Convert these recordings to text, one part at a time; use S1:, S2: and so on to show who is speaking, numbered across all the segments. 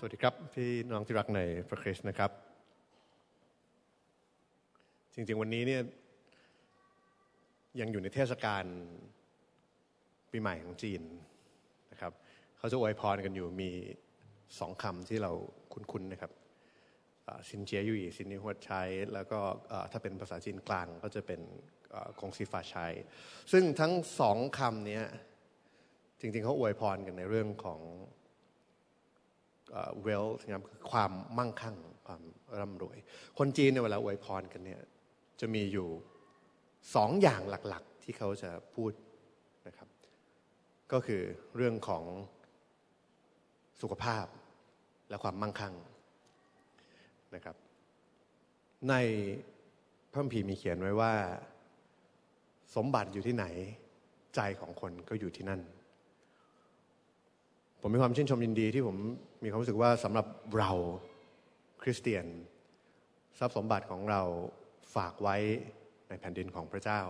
S1: สวัสดีครับ พี่น้องที่รักในพระคริสต์นะครับ จริงๆวันนี้เนี่ยยังอยู่ในเทศกาลปีใหม่ของจีนนะครับเขาจะอวยพรกันอยู่มีสองคำที่เราคุ้นๆนะครับซินเจียยุยซินนิหัวใช้แล้วก็ถ้าเป็นภาษาจีนกลางก็จะเป็นกงซีฟาชัย ซึ่งทั้งสองคำนี้จริงๆเขาอวยพรกันในเรื่องของ เวลนะครับคือความมั่งคั่งความร่ำรวย คนจีนในเวลาอวยพรกันเนี่ยจะมีอยู่สองอย่างหลักๆ ที่เขาจะพูดนะครับ ก็คือเรื่องของสุขภาพและความมั่งคั่งนะครับ ในพระคัมภีร์มีเขียนไว้ว่า สมบัติอยู่ที่ไหน ใจของคนก็อยู่ที่นั่น ผมมีความชื่นชมยินดีที่ผมมีความรู้สึกว่าสำหรับเราคริสเตียน ทรัพย์สมบัติของเราฝากไว้ในแผ่นดินของพระเจ้า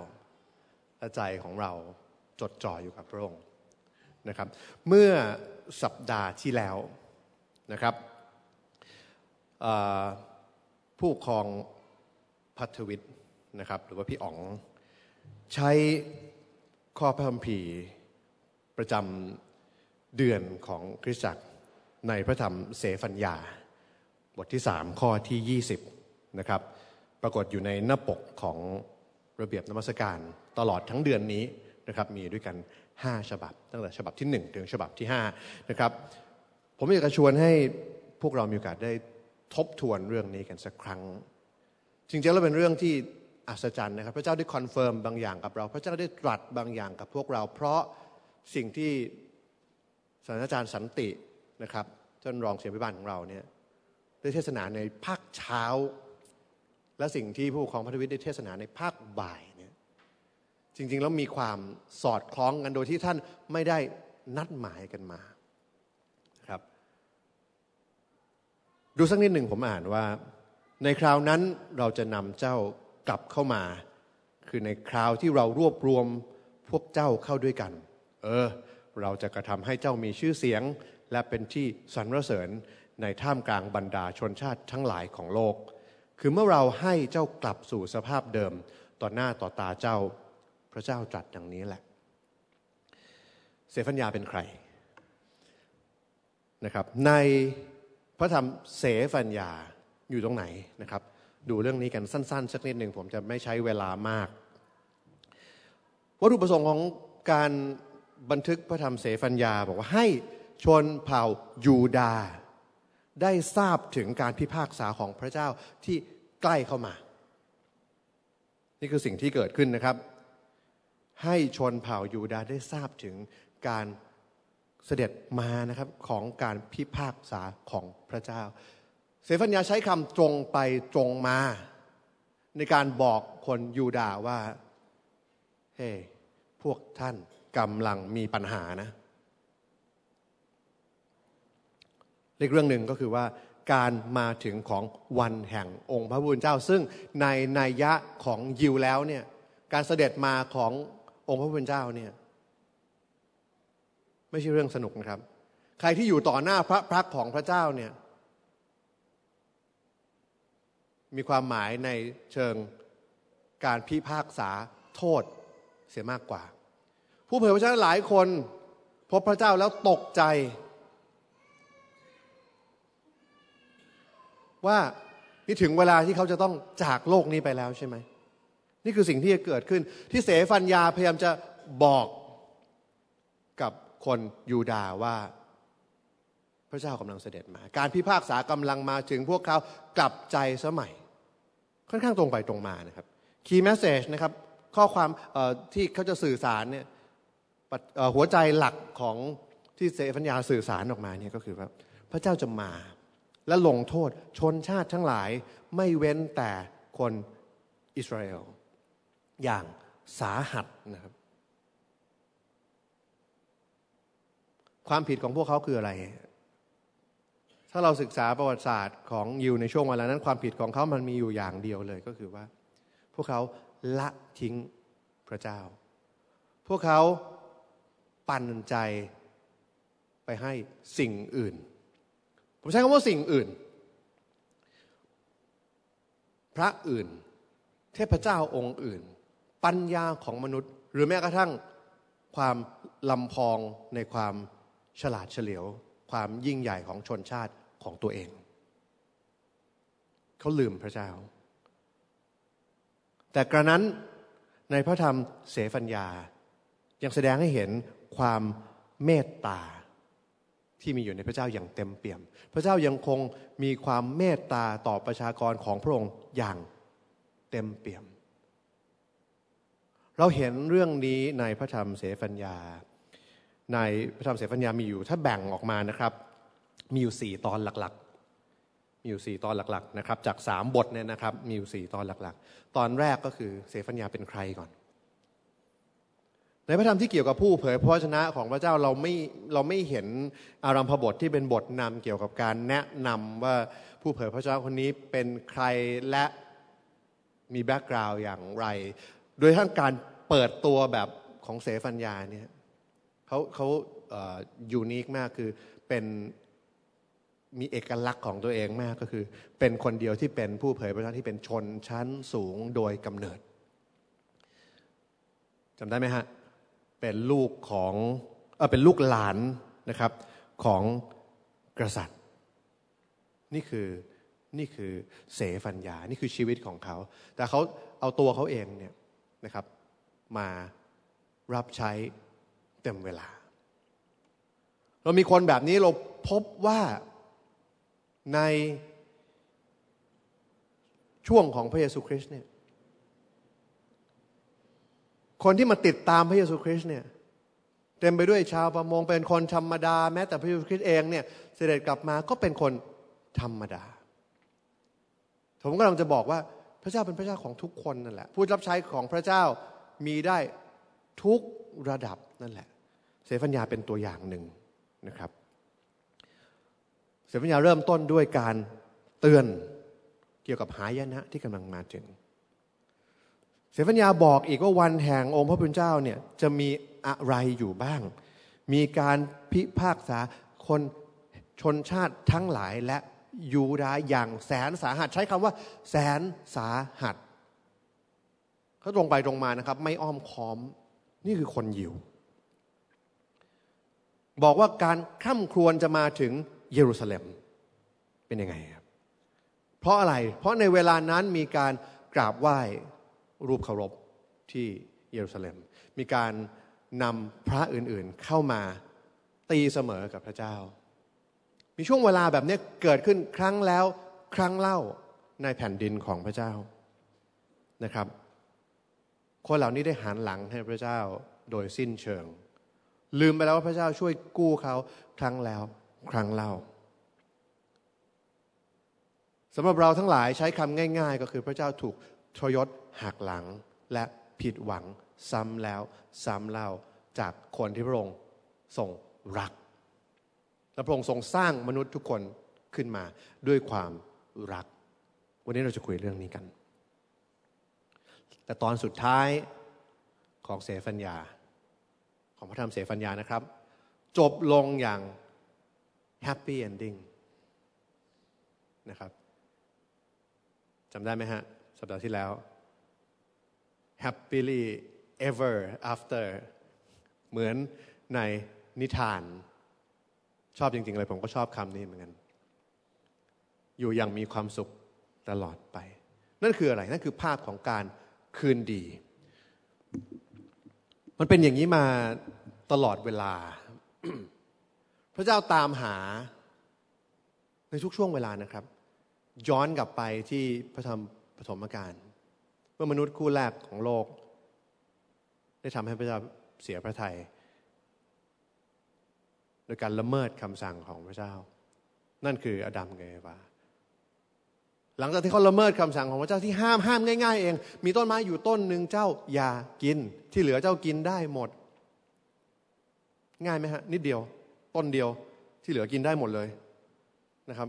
S1: และใจของเราจดจ่ออยู่กับพระองค์นะครับ เมื่อสัปดาห์ที่แล้วนะครับผู้ครองพัทวิทย์นะครับหรือว่าพี่อ๋อง ใช้ข้อพระคัมภีร์ประจำ เดือนของคริสตจักรในพระธรรมเสฟัญญา บทที่สามข้อที่ 20 นะครับ ปรากฏอยู่ในหน้าปกของระเบียบนมัสการตลอดทั้งเดือนนี้นะครับมีด้วยกัน 5 ฉบับ ตั้งแต่ฉบับที่ 1 ถึงฉบับที่5นะครับผมอยากจะชวนให้พวกเรามีโอกาสได้ทบทวนเรื่องนี้กันสักครั้ง จริงๆแล้วเป็นเรื่องที่อัศจรรย์นะครับ พระเจ้าได้ confirm บางอย่างกับเรา พระเจ้าได้ตรัสบางอย่างกับพวกเรา เพราะสิ่งที่ ศาสนาจารย์สันตินะครับท่านรองศิษยาภิบาลของเราเนี่ยได้เทศนาในภาคเช้า และสิ่งที่ผู้ปกครองพัทวิทย์ได้เทศนาในภาคบ่ายเนี่ยจริง ๆ แล้วมีความสอดคล้องกันโดยที่ท่านไม่ได้นัดหมายกันมาครับ ดูสักนิดหนึ่งผมอ่านว่า ในคราวนั้นเราจะนำเจ้ากลับเข้ามา คือในคราวที่เรารวบรวมพวกเจ้าเข้าด้วยกัน เออ เราจะกระทำให้เจ้ามีชื่อเสียง และเป็นที่สรรเสริญในท่ามกลางบรรดาชนชาติทั้งหลายของโลก คือเมื่อเราให้เจ้ากลับสู่สภาพเดิมต่อหน้าต่อตาเจ้า พระเจ้าตรัสอย่างนี้แหละ เสฟัญญาเป็นใครนะครับ ในพระธรรมเสฟัญญาอยู่ตรงไหนนะครับ ดูเรื่องนี้กันสั้นๆ สักนิดหนึ่งผมจะไม่ใช้เวลามาก วัตถุประสงค์ของการ บันทึกพระธรรมเสฟัญญาบอกว่าให้ชนเผ่ายูดา ได้ทราบถึงการพิพากษาของพระเจ้าที่ใกล้เข้ามา นี่คือสิ่งที่เกิดขึ้นนะครับ ให้ชนเผ่ายูดาได้ทราบถึงการเสด็จมานะครับของการพิพากษาของพระเจ้า เสฟัญญาใช้คำตรงไปตรงมา ในการบอกคนยูดาว่า เฮ้ hey, พวกท่าน กำลังมีปัญหานะเล็กเรื่องหนึ่งก็คือว่าการมาถึงของวันแห่งองค์พระผู้เป็นเจ้า ซึ่งในนัยยะของยิวแล้วเนี่ยการเสด็จมาขององค์พระผู้เป็นเจ้าเนี่ยไม่ใช่เรื่องสนุกนะครับ ใครที่อยู่ต่อหน้าพระพักของพระเจ้าเนี่ยมีความหมายในเชิงการพิพากษาโทษเสียมากกว่า ผู้เผยพระชนะหลายคน พบพระเจ้าแล้วตกใจ ว่านี่ถึงเวลาที่เขาจะต้องจากโลกนี้ไปแล้วใช่ไหม นี่คือสิ่งที่จะเกิดขึ้น ที่เสฟัญญาพยายามจะบอกกับคนยูดาว่า พระเจ้ากำลังเสด็จมา การพิพากษากำลังมาถึงพวกเขากลับใจสมัย ค่อนข้างตรงไปตรงมานะครับคีย์แมสเซจนะครับ ข้อความที่เขาจะสื่อสารเนี่ย หัวใจหลักของที่เสฟัญญาสื่อสารออกมาเนี่ยก็คือว่าพระเจ้าจะมา และลงโทษชนชาติทั้งหลายไม่เว้นแต่คนอิสราเอลอย่างสาหัสนะครับ ความผิดของพวกเขาคืออะไร ถ้าเราศึกษาประวัติศาสตร์ของยิวในช่วงเวลานั้นความผิดของเขามันมีอยู่อย่างเดียวเลยก็คือว่า พวกเขาละทิ้งพระเจ้า พวกเขา ปันใจไปให้สิ่งอื่น ผมใช้คำว่าสิ่งอื่น พระอื่น เทพเจ้าองค์อื่น ปัญญาของมนุษย์ หรือแม้กระทั่งความลำพองในความฉลาดเฉลียว ความยิ่งใหญ่ของชนชาติของตัวเอง เขาลืมพระเจ้า แต่กระนั้นในพระธรรมเสฟัญญายังแสดงให้เห็น ความเมตตาที่มีอยู่ในพระเจ้าอย่างเต็มเปี่ยม พระเจ้ายังคงมีความเมตตาต่อประชากรของพระองค์อย่างเต็มเปี่ยม เราเห็นเรื่องนี้ในพระธรรมเสฟัญญา ในพระธรรมเสฟัญญามีอยู่ ถ้าแบ่งออกมานะครับ มีอยู่สี่ตอนหลักๆ มีอยู่สี่ตอนหลักๆนะครับ จากสามบทเนี่ยนะครับ มีอยู่สี่ตอนหลักๆ ตอนแรกก็คือเสฟัญญาเป็นใครก่อน ในพระธรรมที่เกี่ยวกับผู้เผยพระวจนะของพระเจ้าเราไม่เราไม่เห็นอารัมพบทที่เป็นบทนำเกี่ยวกับการแนะนำว่าผู้เผยพระเจ้าคนนี้เป็นใครและมีแบ็กกราวด์อย่างไร โดยทั้งการเปิดตัวแบบของเสฟัญญาเนี่ยเขาเขายูนิคมากคือเป็นมีเอกลักษณ์ของตัวเองมากก็คือ เป็นคนเดียวที่เป็นผู้เผยพระเจ้าที่เป็นชนชั้นสูงโดยกำเนิดจำได้ไหมฮะ เป็นลูกของเออเป็นลูกหลานนะครับของกษัตริย์ นี่คือนี่คือเสฟัญญา นี่คือชีวิตของเขา แต่เขาเอาตัวเขาเองเนี่ยนะครับมารับใช้เต็มเวลา เรามีคนแบบนี้เราพบว่าในช่วงของพระเยซูคริสต์เนี่ย คนที่มาติดตามพระเยซูคริสต์เนี่ยเต็มไปด้วยชาวประมงเป็นคนธรรมดา แม้แต่พระเยซูคริสต์เองเนี่ยเสด็จกลับมาก็เป็นคนธรรมดา ผมก็กำลังจะบอกว่าพระเจ้าเป็นพระเจ้าของทุกคนนั่นแหละผู้รับใช้ของพระเจ้ามีได้ทุกระดับนั่นแหละ เสฟัญญาเป็นตัวอย่างหนึ่งนะครับ เสฟัญญาเริ่มต้นด้วยการเตือนเกี่ยวกับหายนะที่กำลังมาถึง เสฟัญญาบอกอีกว่าวันแห่งองค์พระผู้เป็นเจ้าเนี่ยจะมีอะไรอยู่บ้าง มีการพิพากษาคนชนชาติทั้งหลายและยูดาอย่างแสนสาหัส ใช้คำว่า แสนสาหัสเขาตรงไปตรงมานะครับ ไม่อ้อมค้อมนี่คือคนยิว บอกว่าการข้ามครวนจะมาถึงเยรูซาเล็มเป็นยังไงครับ เพราะอะไร เพราะในเวลานั้นมีการกราบไหว้ รูปเคารพที่เยรูซาเล็ม มีการนำพระอื่นๆเข้ามาตีเสมอกับพระเจ้า มีช่วงเวลาแบบนี้เกิดขึ้นครั้งแล้วครั้งเล่าในแผ่นดินของพระเจ้านะครับ คนเหล่านี้ได้หันหลังให้พระเจ้าโดยสิ้นเชิง ลืมไปแล้วว่าพระเจ้าช่วยกู้เขาครั้งแล้วครั้งเล่าสำหรับเราทั้งหลายใช้คำง่าย ๆ ก็คือพระเจ้าถูกทรยศ หักหลังและผิดหวังซ้ำแล้วซ้ำเล่าจากคนที่พระองค์ทรงรัก และพระองค์ทรงสร้างมนุษย์ทุกคนขึ้นมาด้วยความรัก วันนี้เราจะคุยเรื่องนี้กัน แต่ตอนสุดท้ายของเสฟัญญา ของพระธรรมเสฟัญญานะครับ จบลงอย่าง happy endingนะครับจำได้ไหมฮะ สัปดาห์ที่แล้ว happily ever after เหมือนในนิทาน ชอบจริง ๆ เลยผมก็ชอบคำนี้เหมือนกัน อยู่อย่างมีความสุขตลอดไป นั่นคืออะไร นั่นคือภาพของการคืนดี มันเป็นอย่างนี้มาตลอดเวลา พระเจ้าตามหาในทุกช่วงเวลานะครับ ย้อนกลับไปที่พระธรรมปฐมกาล เมื่อมนุษย์คู่แรกของโลก ได้ทำให้พระเจ้าเสียพระทยัยโดยการละเมิดคำสั่งของพระเจ้า นั่นคืออดัมกับเอวาหลังจากที่เขาละเมิดคำสั่งของพระเจ้าที่ห้ามห้ามง่าย ๆ เอง มีต้นไม้อยู่ต้นหนึ่งเจ้าอย่ากิน ที่เหลือเจ้ากินได้หมด ง่ายไหมฮะ นิดเดียว ต้นเดียวที่เหลือกินได้หมดเลยนะครับ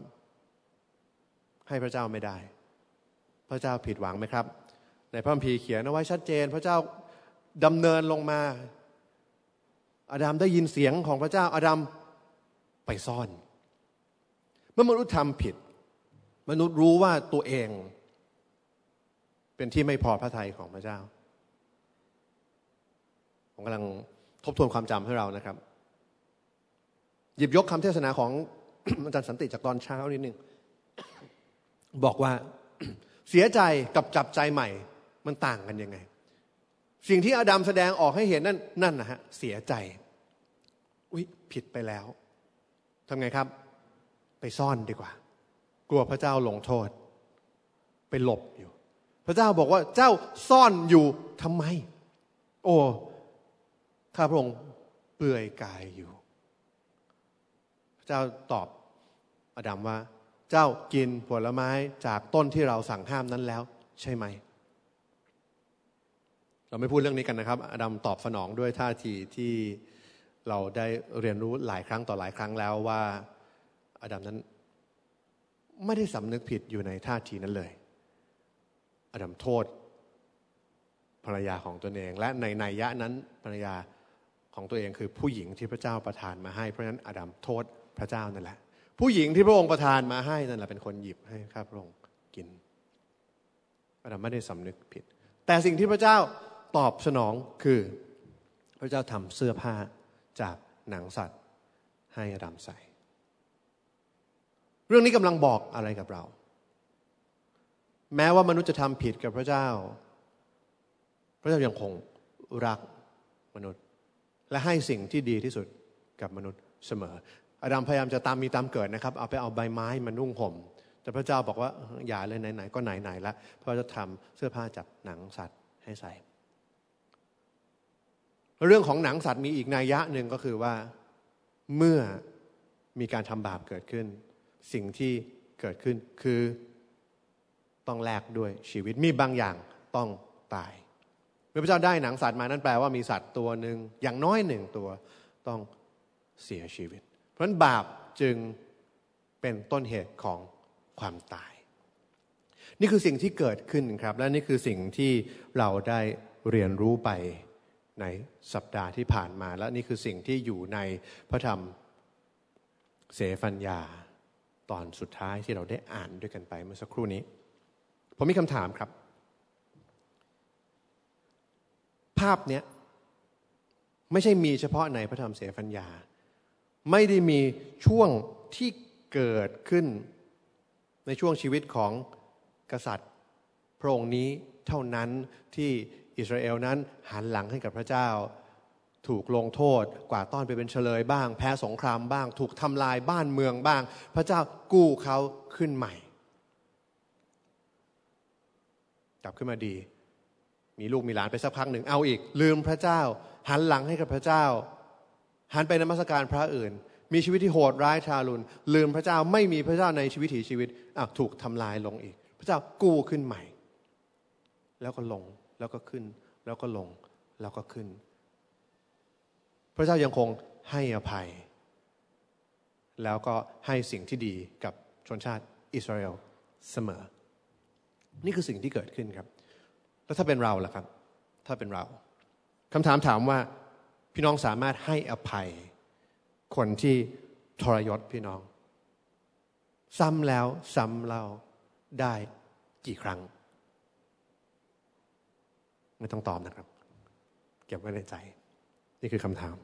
S1: ให้พระเจ้าไม่ได้ พระเจ้าผิดหวังไหมครับ ในพระคัมภีร์เขียนเอาไว้ชัดเจน พระเจ้าดำเนินลงมาอาดัมได้ยินเสียงของพระเจ้าอาดัมไปซ่อน เมื่อมนุษย์ทำผิด มนุษย์รู้ว่าตัวเอง เป็นที่ไม่พอพระทัยของพระเจ้า ผมกำลังทบทวนความจำให้เรานะครับ หยิบยกคำเทศนาของอาจารย์สันติจากตอนเช้านิดนึง บอกว่าเสียใจกับจับใจใหม่ มันต่างกันยังไง สิ่งที่อาดัมแสดงออกให้เห็นนั่นนั่นนะฮะเสียใจ อุ๊ย ผิดไปแล้วทำไงครับ ไปซ่อนดีกว่า กลัวพระเจ้าลงโทษ ไปหลบอยู่ พระเจ้าบอกว่าเจ้าซ่อนอยู่ทำไม โอ้ข้าพระองค์เปลือยกายอยู่ พระเจ้าตอบอาดัมว่า เจ้ากินผลไม้จากต้นที่เราสั่งห้ามนั้นแล้ว ใช่ไหม เราไม่พูดเรื่องนี้กันนะครับ อดัมตอบสนองด้วยท่าทีที่เราได้เรียนรู้หลายครั้งต่อหลายครั้งแล้วว่า อดัมนั้น ไม่ได้สำนึกผิดอยู่ในท่าทีนั้นเลย อดัมโทษ ภรรยาของตนเอง และในนัยยะนั้นภรรยาของตัวเองคือผู้หญิงที่พระเจ้าประทานมาให้ เพราะฉะนั้นอดัมโทษพระเจ้านั่นแหละ ผู้หญิงที่พระองค์ประทานมาให้นั่นแหละเป็นคนหยิบให้ข้าพระองค์กินอดัมไม่ได้สำนึกผิด แต่สิ่งที่พระเจ้า ตอบสนองคือ พระเจ้าทำเสื้อผ้าจากหนังสัตว์ให้อดัมใส่ เรื่องนี้กำลังบอกอะไรกับเรา แม้ว่ามนุษย์จะทำผิดกับพระเจ้า พระเจ้ายังคงรักมนุษย์ และให้สิ่งที่ดีที่สุดกับมนุษย์เสมออดัมพยายามจะตามมีตามเกิดนะครับ เอาไปเอาใบไม้มานุ่งห่ม แต่พระเจ้าบอกว่าอย่าเลยไหนๆก็ไหนๆล้วเพราะจะทำเสื้อผ้าจากหนังสัตว์ให้ใส่ เรื่องของหนังสัตว์มีอีกนัยยะหนึ่งก็คือว่าเมื่อมีการทำบาปเกิดขึ้น สิ่งที่เกิดขึ้นคือต้องแลกด้วยชีวิตมีบางอย่างต้องตาย เมื่อพระเจ้าได้หนังสัตว์มานั่นแปลว่ามีสัตว์ตัวหนึ่งอย่างน้อยหนึ่งตัวต้องเสียชีวิต เพราะะนั้นบาปจึงเป็นต้นเหตุของความตาย นี่คือสิ่งที่เกิดขึ้นครับ และนี่คือสิ่งที่เราได้เรียนรู้ไป ในสัปดาห์ที่ผ่านมา และนี่คือสิ่งที่อยู่ในพระธรรมเสฟัญญาตอนสุดท้ายที่เราได้อ่านด้วยกันไปเมื่อสักครู่นี้ ผมมีคำถามครับ ภาพเนี้ยไม่ใช่มีเฉพาะในพระธรรมเสฟัญญา ไม่ได้มีช่วงที่เกิดขึ้นในช่วงชีวิตของกษัตริย์พระองค์นี้เท่านั้นที่ อิสราเอลนั้นหันหลังให้กับพระเจ้า ถูกลงโทษกว่าต้อนไปเป็นเฉลยบ้าง แพ้สงครามบ้าง ถูกทำลายบ้านเมืองบ้าง พระเจ้ากู้เขาขึ้นใหม่ กลับขึ้นมาดี มีลูกมีหลานไปสักพักหนึ่งเอาอีก ลืมพระเจ้า หันหลังให้กับพระเจ้า หันไปนมัสการพระอื่น มีชีวิตที่โหดร้ายทารุณลืมพระเจ้าไม่มีพระเจ้าในชีวิตถีชีวิตอ้าวถูกทำลายลงอีก พระเจ้ากู้ขึ้นใหม่ แล้วก็ลง แล้วก็ขึ้น แล้วก็ลง แล้วก็ขึ้น พระเจ้ายังคงให้อภัย แล้วก็ให้สิ่งที่ดีกับชนชาติอิสราเอลเสมอ นี่คือสิ่งที่เกิดขึ้นครับ แล้วถ้าเป็นเราล่ะครับ ถ้าเป็นเราคำถามถามว่าพี่น้องสามารถให้อภัย คนที่ทรยศพี่น้อง ซ้ำแล้วซ้ำเล่าได้กี่ครั้ง ไม่ต้องตอบนะครับ เก็บไว้ในใจ นี่คือคำถาม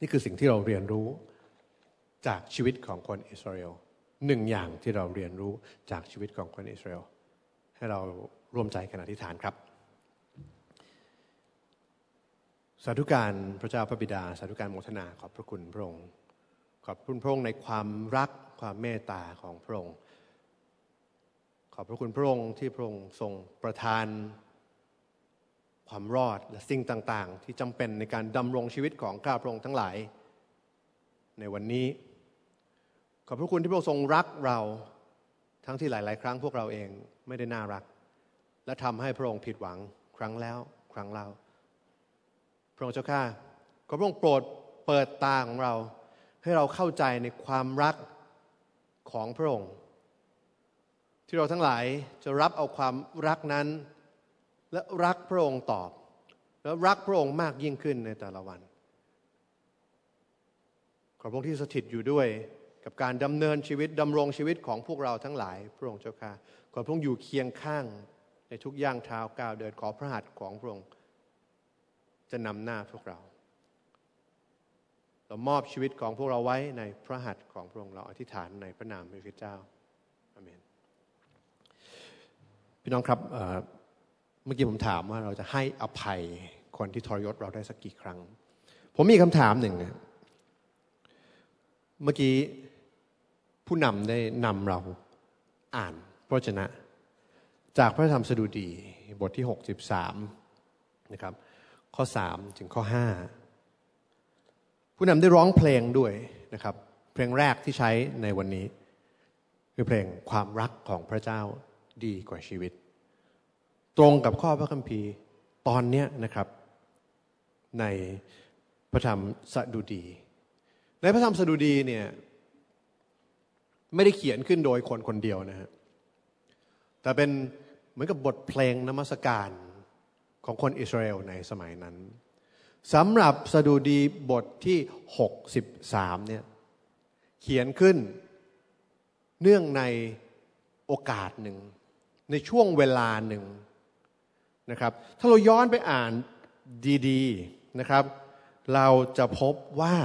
S1: นี่คือสิ่งที่เราเรียนรู้จากชีวิตของคนอิสราเอลหนึ่งอย่างที่เราเรียนรู้จากชีวิตของคนอิสราเอลให้เราร่วมใจกันอธิษฐานครับ สาธุการพระเจ้าพระบิดา สาธุการโมทนาขอบพระคุณพระองค์ขอบคุณพระองค์ในความรักความเมตตาของพระองค์ ขอบพระคุณพระองค์ที่พระองค์ทรงประทาน ความรอดและสิ่งต่างๆ ที่จำเป็นในการดำรงชีวิตของข้าพระองค์ทั้งหลาย ในวันนี้ ขอบพระคุณที่พระองค์ทรงรักเราทั้งที่หลาย ๆ ครั้งพวกเราเองไม่ได้น่ารัก และทำให้พระองค์ผิดหวังครั้งแล้วครั้งเล่าพระองค์เจ้าข้าขอพระองค์โปรดเปิดตาของเรา ให้เราเข้าใจในความรักของพระองค์ ที่เราทั้งหลายจะรับเอาความรักนั้น และรักพระองค์ตอบ และรักพระองค์มากยิ่งขึ้นในแต่ละวัน ขอพระองค์ที่สถิตอยู่ด้วยกับการดำเนินชีวิตดำรงชีวิตของพวกเราทั้งหลาย พระองค์เจ้าค่ะขอพระองค์อยู่เคียงข้างในทุกย่างเท้าก้าวเดินขอพระหัตถ์ของพระองค์ จะนำหน้าพวกเรา เรามอบชีวิตของพวกเราไว้ในพระหัตถ์ของพระองค์เราอธิษฐานในพระนามพระเจ้าอาเมน พี่น้องครับเมื่อกี้ผมถามว่าเราจะให้อภัยคนที่ทรยศเราได้สักกี่ครั้ง ผมมีคำถามหนึ่งเมื่อกี้ผู้นำได้นำเราอ่านพระชนะ จากพระธรรมสดุดีบทที่ 63 นะครับ ข้อ 3 ถึงข้อ 5 ผู้นำได้ร้องเพลงด้วยนะครับ เพลงแรกที่ใช้ในวันนี้ คือเพลงความรักของพระเจ้า ดีกว่าชีวิต ตรงกับข้อพระคัมภีร์ตอนนี้นะครับในพระธรรมสดุดี ในพระธรรมสดุดีเนี่ยไม่ได้เขียนขึ้นโดยคนคนเดียวนะฮะแต่เป็นเหมือนกับบทเพลงนมัสการของคนอิสราเอลในสมัยนั้นสำหรับสดุดีบทที่ 63เนี่ยเขียนขึ้นเนื่องในโอกาสหนึ่ง ในช่วงเวลาหนึ่งนะครับ ถ้าเราย้อนไปอ่านดีๆนะครับ เราจะพบว่า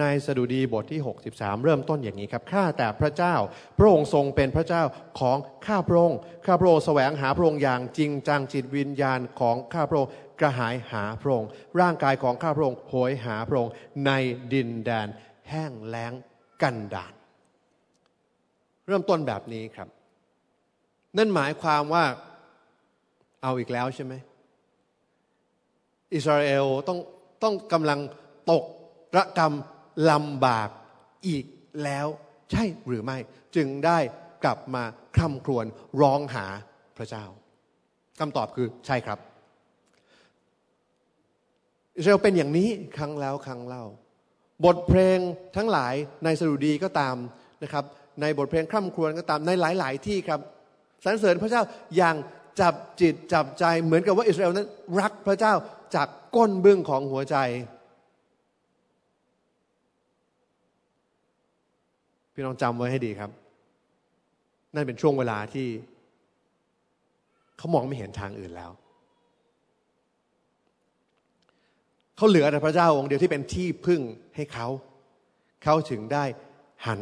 S1: ในสดุดีบทที่ 63 เริ่มต้นอย่างนี้ครับ ข้าแต่พระเจ้า พระองค์ทรงเป็นพระเจ้าของข้าพระองค์ ข้าพระองค์แสวงหาพระองค์อย่างจริงจังจิตวิญญาณของข้าพระองค์กระหายหาพระองค์ ร่างกายของข้าพระองค์โหยหาพระองค์ในดินแดนแห้งแล้งกันดานเริ่มต้นแบบนี้ครับ นั่นหมายความว่าเอาอีกแล้วใช่ไหมอิสราเอลต้องต้องกำลังตกระกรรมลำบากอีกแล้ว ใช่หรือไม่ จึงได้กลับมาคร่ำครวญร้องหาพระเจ้าคำตอบคือใช่ครับอิสราเอลเป็นอย่างนี้ครั้งแล้วครั้งเล่า บทเพลงทั้งหลายในสดุดีก็ตามนะครับ ในบทเพลงคร่ำครวญก็ตามในหลาย ๆ ที่ครับ สรรเสริญพระเจ้าอย่างจับจิตจับใจเหมือนกับว่าอิสราเอลนั้น รักพระเจ้าจากก้นบึ้งของหัวใจพี่น้องจำไว้ให้ดีครับ นั่นเป็นช่วงเวลาที่เขามองไม่เห็นทางอื่นแล้ว เขาเหลือแต่พระเจ้าองค์เดียวที่เป็นที่พึ่งให้เขา เขาถึงได้หัน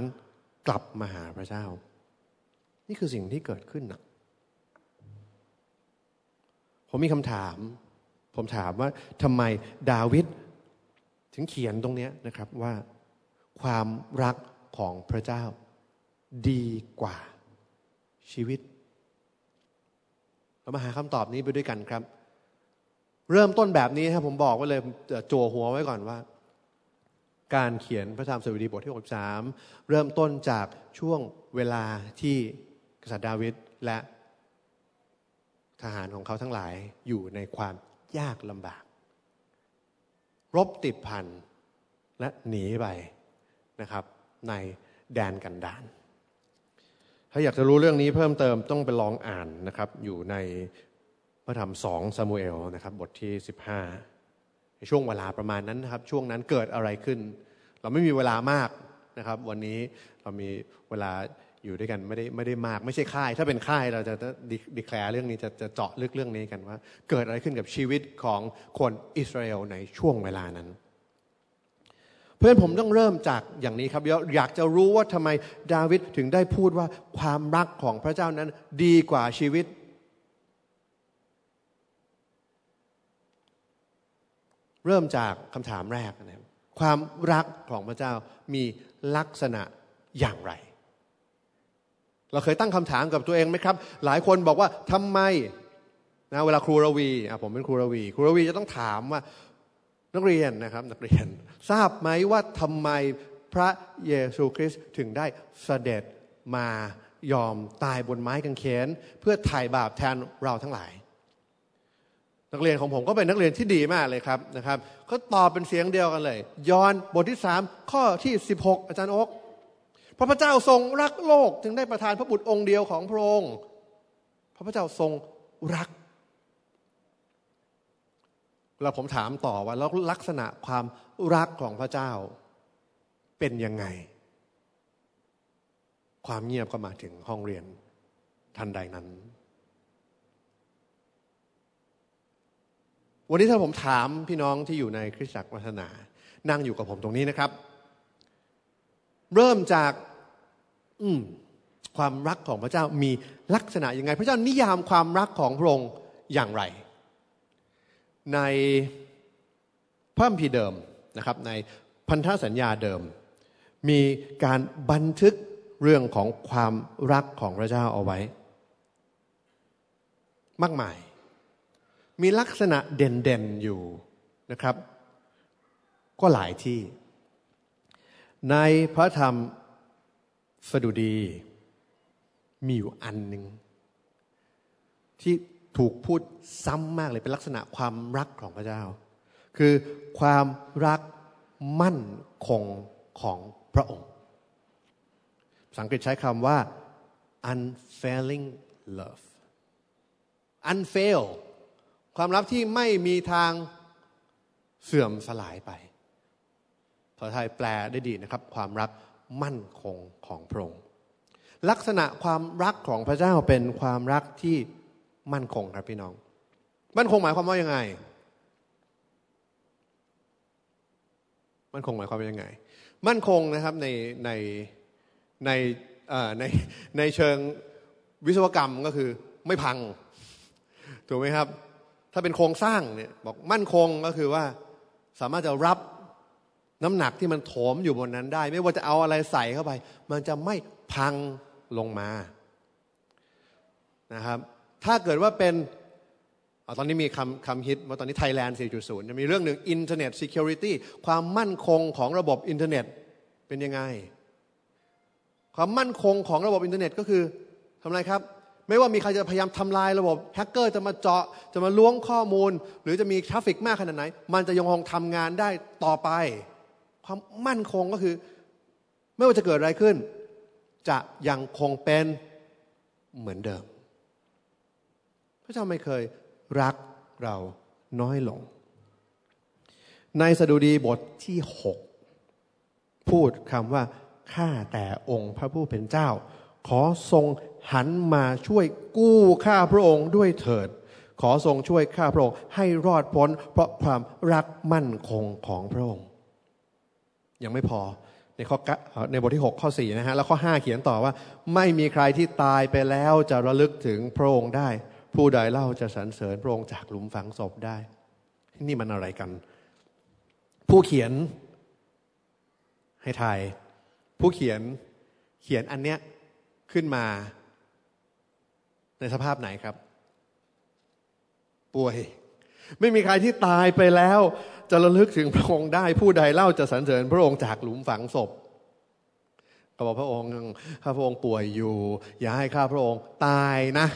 S1: กลับมาหาพระเจ้า นี่คือสิ่งที่เกิดขึ้นนะผมมีคำถาม ผมถามว่าทำไมดาวิดถึงเขียนตรงนี้นะครับว่า ความรักของพระเจ้า ดีกว่าชีวิต เรามาหาคำตอบนี้ไปด้วยกันครับ เริ่มต้นแบบนี้ครับผมบอกไว้เลยจั่วหัวไว้ก่อนว่า การเขียนพระธรรมสดุดีบทที่ 63 เริ่มต้นจากช่วงเวลาที่ กษัตริย์ดาวิดและทหารของเขาทั้งหลายอยู่ในความยากลำบาก รบติดพันและหนีไปนะครับในแดนกันดานถ้าอยากจะรู้เรื่องนี้เพิ่มเติมต้องไปลองอ่านนะครับ อยู่ในพระธรรมสองซามูเอลนะครับบทที่ 15 ในช่วงเวลาประมาณนั้นนะครับ ช่วงนั้นเกิดอะไรขึ้น เราไม่มีเวลามากนะครับ วันนี้เรามีเวลา อยู่ด้วยกันไม่ได้ไม่ได้มากไม่ใช่ค่าย ถ้าเป็นค่ายเราจะดีแคลร์เรื่องนี้จะจะเจาะลึกเรื่องนี้กันว่า เกิดอะไรขึ้นกับชีวิตของคนอิสราเอลในช่วงเวลานั้น เพื่อนผมต้องเริ่มจากอย่างนี้ครับอยากจะรู้ว่าทำไมดาวิดถึงได้พูดว่าความรักของพระเจ้านั้นดีกว่าชีวิต เริ่มจากคำถามแรกนะครับความรักของพระเจ้ามีลักษณะอย่างไร เราเคยตั้งคำถามกับตัวเองไหมครับ หลายคนบอกว่าทำไมนะเวลาครูรวีผมเป็นครูรวี ครูรวีจะต้องถามว่านักเรียนนะครับนักเรียนทราบไหมว่าทำไมพระเยซูคริสต์ถึงได้เสด็จมายอมตายบนไม้กางเขนเพื่อไถ่บาปแทนเราทั้งหลาย นักเรียนของผมก็เป็นนักเรียนที่ดีมากเลยครับนะครับเขาตอบเป็นเสียงเดียวกันเลย ยอนบทที่สามข้อที่ 16 อาจารย์อก พระพเจ้าทรงรักโลกจึงได้ประทานพระบุตรองค์เดียวของพระองค์ พระพระเจ้าทรงรักแล้วผมถามต่อว่าแล้วลักษณะความรักของพระเจ้าเป็นยังไง ความเงียบก็มาถึงห้องเรียนทันใดนั้น วันนี้ถ้าผมถามพี่น้องที่อยู่ในคริสตจักรวัฒนา นั่งอยู่กับผมตรงนี้นะครับเริ่มจาก อืมความรักของพระเจ้ามีลักษณะยังไง พระเจ้านิยามความรักของพระองค์อย่างไร ในพระคัมภีร์เดิมนะครับ ในพันธสัญญาเดิม มีการบันทึกเรื่องของความรักของพระเจ้าเอาไว้ มากมาย มีลักษณะเด่นๆอยู่นะครับ ก็หลายที่ ในพระธรรม สดุดีมีอยู่อันหนึ่งที่ถูกพูดซ้ำมากเลยเป็นลักษณะความรักของพระเจ้า คือความรักมั่นคงของพระองค์สังกฤษใช้คำว่า unfailing love unfail ความรักที่ไม่มีทางเสื่อมสลายไปภาษาไทยแปลได้ดีนะครับ ความรัก มั่นคงของพระองค์ลักษณะความรักของพระเจ้าเป็นความรักที่มั่นคงครับพี่น้อง มั่นคงหมายความว่ายังไง มั่นคงหมายความว่ายังไง มั่นคงนะครับในในในในในเชิงวิศวกรรมก็คือไม่พัง ถูกไหมครับ ถ้าเป็นโครงสร้างเนี่ยบอกมั่นคงก็คือว่าสามารถจะรับ น้ำหนักที่มันโถมอยู่บนนั้นได้ ไม่ว่าจะเอาอะไรใส่เข้าไป มันจะไม่พังลงมานะครับ ถ้าเกิดว่าเป็นตอนนี้มีคำคำฮิตว่าตอนนี้ไทยแลนด์ 4.0 จะมีเรื่องหนึ่ง Internet Security ความมั่นคงของระบบอินเทอร์เน็ตเป็นยังไง ความมั่นคงของระบบอินเทอร์เน็ตก็คือทำไรครับ ไม่ว่ามีใครจะพยายามทำลายระบบแฮกเกอร์จะมาเจาะจะมาล้วงข้อมูล หรือจะมี traffic มากขนาดไหน มันจะยังคงทำงานได้ต่อไป ความมั่นคงก็คือ ไม่ว่าจะเกิดอะไรขึ้น จะยังคงเป็นเหมือนเดิม พระเจ้าไม่เคยรักเราน้อยลง ในสดุดีบทที่หกพูดคำว่าข้าแต่องค์พระผู้เป็นเจ้า ขอทรงหันมาช่วยกู้ข้าพระองค์ด้วยเถิด ขอทรงช่วยข้าพระองค์ให้รอดพ้น เพราะความรักมั่นคงของพระองค์ ยังไม่พอในข้อในบทที่ 6 ข้อ4นะฮะแล้วข้อ 5 เขียนต่อว่า ไม่มีใครที่ตายไปแล้วจะระลึกถึงพระองค์ได้ ผู้ใดเล่าจะสรรเสริญพระองค์จากหลุมฝังศพได้ นี่มันอะไรกัน ผู้เขียนให้ทายผู้เขียนเขียนอันเนี้ยขึ้นมา ในสภาพไหนครับ ป่วย ไม่มีใครที่ตายไปแล้ว จะระลึกถึงพระองค์ได้ผู้ใดเล่าจะสรรเสริญพระองค์จากหลุมฝังศพก็บอกพระองค์ข้าพระองค์ป่วยอยู่ อย่าให้ข้าพระองค์ตายนะ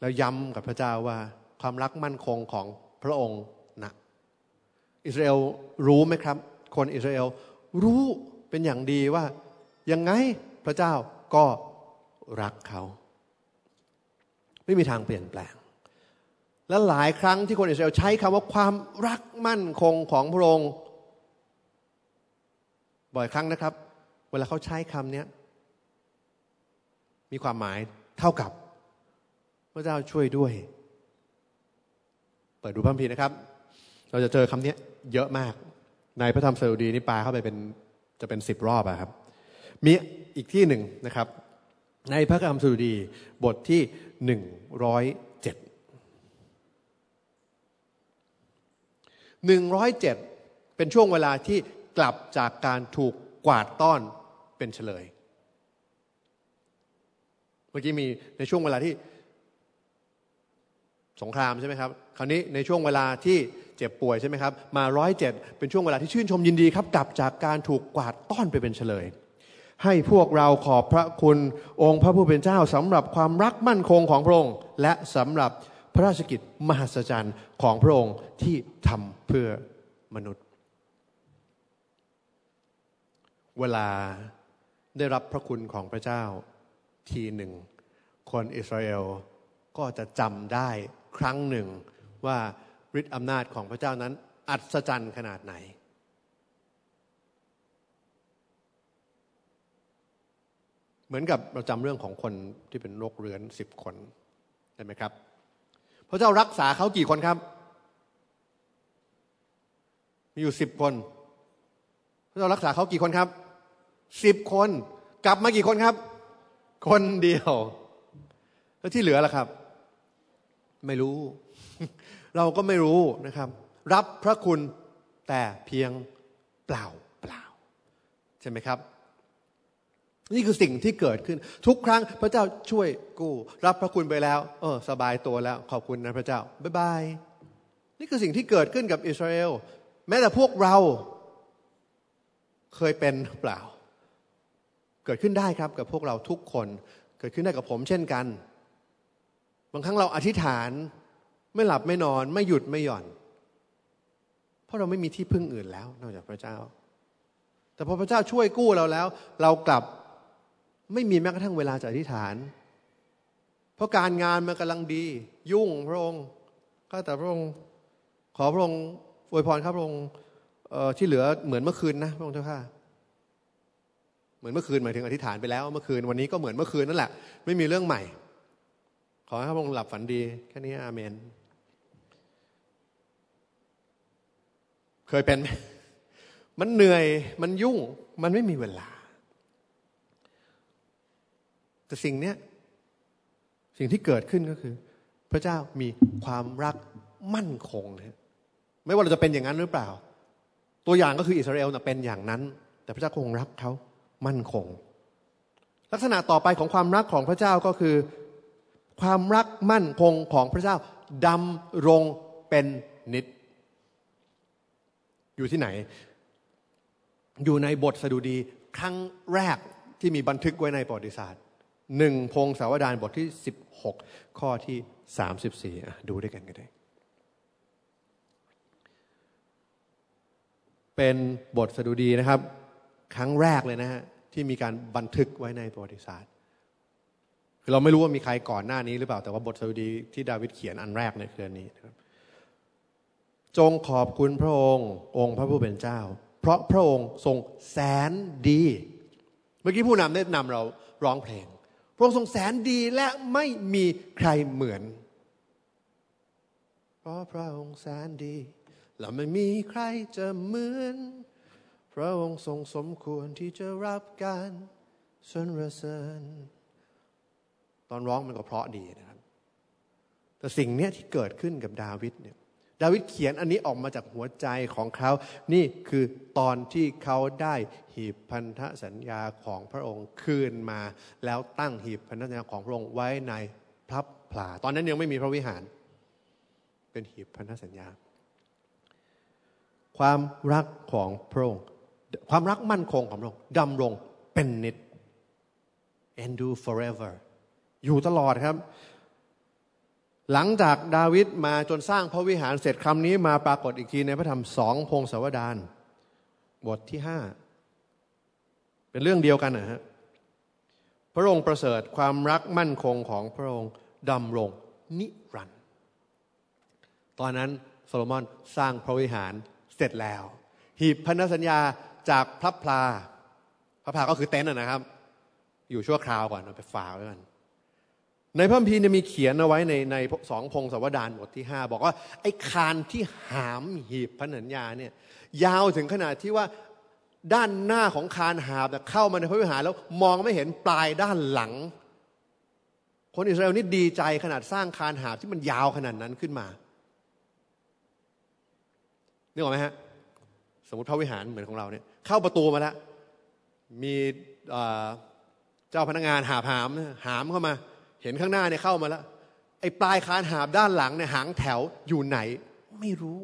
S1: แล้วย้ำกับพระเจ้าว่า ความรักมั่นคงของพระองค์นะอิสราเอลรู้ไหมครับ คนอิสราเอลรู้เป็นอย่างดีว่า ยังไงพระเจ้าก็รักเขา ไม่มีทางเปลี่ยนแปลง และหลายครั้งที่คนอิสราเอลใช้คำว่าความรักมั่นคงของพระองค์ บ่อยครั้งนะครับ เวลาเขาใช้คำนี้มีความหมายเท่ากับ พระเจ้าช่วยด้วย เปิดดูพระคัมภีร์นะครับ เราจะเจอคำนี้เยอะมาก ในพระธรรมสดุดีนี่ปลาเข้าไปเป็นจะเป็นสิบรอบอะครับ มีอีกที่หนึ่งนะครับ ในพระธรรมสดุดีบทที่หนึ่งร้อย หนึ่งร้อยเจ็ดเป็นช่วงเวลาที่กลับจากการถูกกวาดต้อนเป็นเฉลย เมื่อกี้มีในช่วงเวลาที่สงครามใช่ไหมครับ คราวนี้ในช่วงเวลาที่เจ็บป่วยใช่ไหมครับ มาร้อยเจ็ดเป็นช่วงเวลาที่ชื่นชมยินดีครับ กลับจากการถูกกวาดต้อนไปเป็นเฉลย ให้พวกเราขอบพระคุณองค์พระผู้เป็นเจ้าสำหรับความรักมั่นคงของพระองค์และสำหรับ พระราชกิจมหัศจรรย์ของพระองค์ที่ทำเพื่อมนุษย์ เวลาได้รับพระคุณของพระเจ้าทีหนึ่ง คนอิสราเอลก็จะจำได้ครั้งหนึ่งว่าฤทธิอำนาจของพระเจ้านั้นอัศจรรย์ขนาดไหน เหมือนกับเราจำเรื่องของคนที่เป็นโรคเรื้อนสิบคนเห็นไหมครับ พระเจ้ารักษาเขากี่คนครับ มีอยู่สิบคน พระเจ้ารักษาเขากี่คนครับสิบคน กลับมากี่คนครับ คนเดียว แล้วที่เหลือล่ะครับ ไม่รู้ เราก็ไม่รู้นะครับ รับพระคุณแต่เพียงเปล่าเปล่า ใช่ไหมครับ นี่คือสิ่งที่เกิดขึ้น ทุกครั้งพระเจ้าช่วยกู้ รับพระคุณไปแล้ว เออ สบายตัวแล้ว ขอบคุณนะพระเจ้าบ๊ายบาย นี่คือสิ่งที่เกิดขึ้นกับอิสราเอลแม้แต่พวกเราเคยเป็นเปล่า เกิดขึ้นได้ครับกับพวกเราทุกคน เกิดขึ้นได้กับผมเช่นกัน บางครั้งเราอธิษฐานไม่หลับไม่นอน ไม่หยุดไม่หย่อน เพราะเราไม่มีที่พึ่งอื่นแล้ว นอกจากพระเจ้า แต่พอพระเจ้าช่วยกู้เราแล้ว เรากลับ ไม่มีแม้กระทั่งเวลาจะอธิษฐาน เพราะการงานมันกำลังดี ยุ่งพระองค์ก็แต่พระองค์ขอพระองค์อวยพรครับพระองค์ที่เหลือเหมือนเมื่อคืนนะพระองค์เจ้าค่ะเหมือนเมื่อคืนหมายถึงอธิษฐานไปแล้วเมื่อคืนวันนี้ก็เหมือนเมื่อคืนนั่นแหละ ไม่มีเรื่องใหม่ ขอให้พระองค์หลับฝันดี แค่นี้อาเมน เคยเป็นไหมมันเหนื่อยมันยุ่ง มันไม่มีเวลา แต่สิ่งเนี้ยสิ่งที่เกิดขึ้นก็คือ พระเจ้ามีความรักมั่นคงนะไม่ว่าเราจะเป็นอย่างนั้นหรือเปล่า ตัวอย่างก็คืออิสราเอลเป็นอย่างนั้น แต่พระเจ้าคงรักเขามั่นคง ลักษณะต่อไปของความรักของพระเจ้าก็คือ ความรักมั่นคงของพระเจ้าดำรงเป็นนิด อยู่ที่ไหน อยู่ในบทสดุดีครั้งแรกที่มีบันทึกไว้ในประวัติศาสตร์ หนึ่งพงศาวดารบทที่ 16 ข้อที่ 34 ดูด้วยกันก็ได้ เป็นบทสดุดีนะครับ ครั้งแรกเลยนะฮะ ที่มีการบันทึกไว้ในประวัติศาสตร์คือเราไม่รู้ว่ามีใครก่อนหน้านี้หรือเปล่า แต่ว่าบทสดุดีที่ดาวิดเขียนอันแรกในคืนนี้นะครับ จงขอบคุณพระองค์ องค์พระผู้เป็นเจ้า เพราะพระองค์ทรงแสนดี เมื่อกี้ผู้นำได้นำเราร้องเพลง ระองค์ทรงแสนดีและไม่มีใครเหมือน เพราะพระองค์แสนดีและไม่มีใครจะเหมือน พระองค์ทรงสมควรที่จะรับการสรรเสริญตอนร้องมันก็เพราะดีนะครับ แต่สิ่งนี้ที่เกิดขึ้นกับดาวิดเนี่ย ดาวิดเขียนอันนี้ออกมาจากหัวใจของเขา นี่คือตอนที่เขาได้หีบพันธสัญญาของพระองค์คืนมา แล้วตั้งหีบพันธสัญญาของพระองค์ไว้ในพระผลา ตอนนั้นยังไม่มีพระวิหาร เป็นหีบพันธสัญญา ความรักของพระองค์ ความรักมั่นคงของพระองค์ดำรงเป็นนิด endure forever อยู่ตลอดครับ หลังจากดาวิดมาจนสร้างพระวิหารเสร็จคำนี้มาปรากฏอีกทีในพระธรรมสองพงศาวดารบทที่ห้าเป็นเรื่องเดียวกันนะฮะพระองค์ประเสริฐความรักมั่นคงของพระองค์ดำรงนิรันดร์ตอนนั้นโซโลมอนสร้างพระวิหารเสร็จแล้ว หีบพันธสัญญาจากพระพลาพระพลาก็คือเต็นท์นะครับ อยู่ชั่วคราวก่อนเอาไปฝากไว้กัน ในพระคัมภีร์มีเขียนเอาไว้ในในสองพงศาวดารบทที่ห้าบอกว่า ไอ้คานที่หามหีบพันธัญญาเนี่ยยาวถึงขนาดที่ว่าด้านหน้าของคานหาบเข้ามาในพระวิหารแล้วมองไม่เห็นปลายด้านหลัง คนอิสราเอลนี่ดีใจขนาดสร้างคานหาบที่มันยาวขนาดนั้นขึ้นมานึกออกไหมฮะสมมติพระวิหารเหมือนของเราเนี่ยเข้าประตูมาแล้วมีเจ้าพนักงานหาบหามหามเข้ามา เห็นข้างหน้าเนี่ยเข้ามาแล้วไอ้ปลายคานหาบด้านหลังเนี่ยหางแถวอยู่ไหน ไม่รู้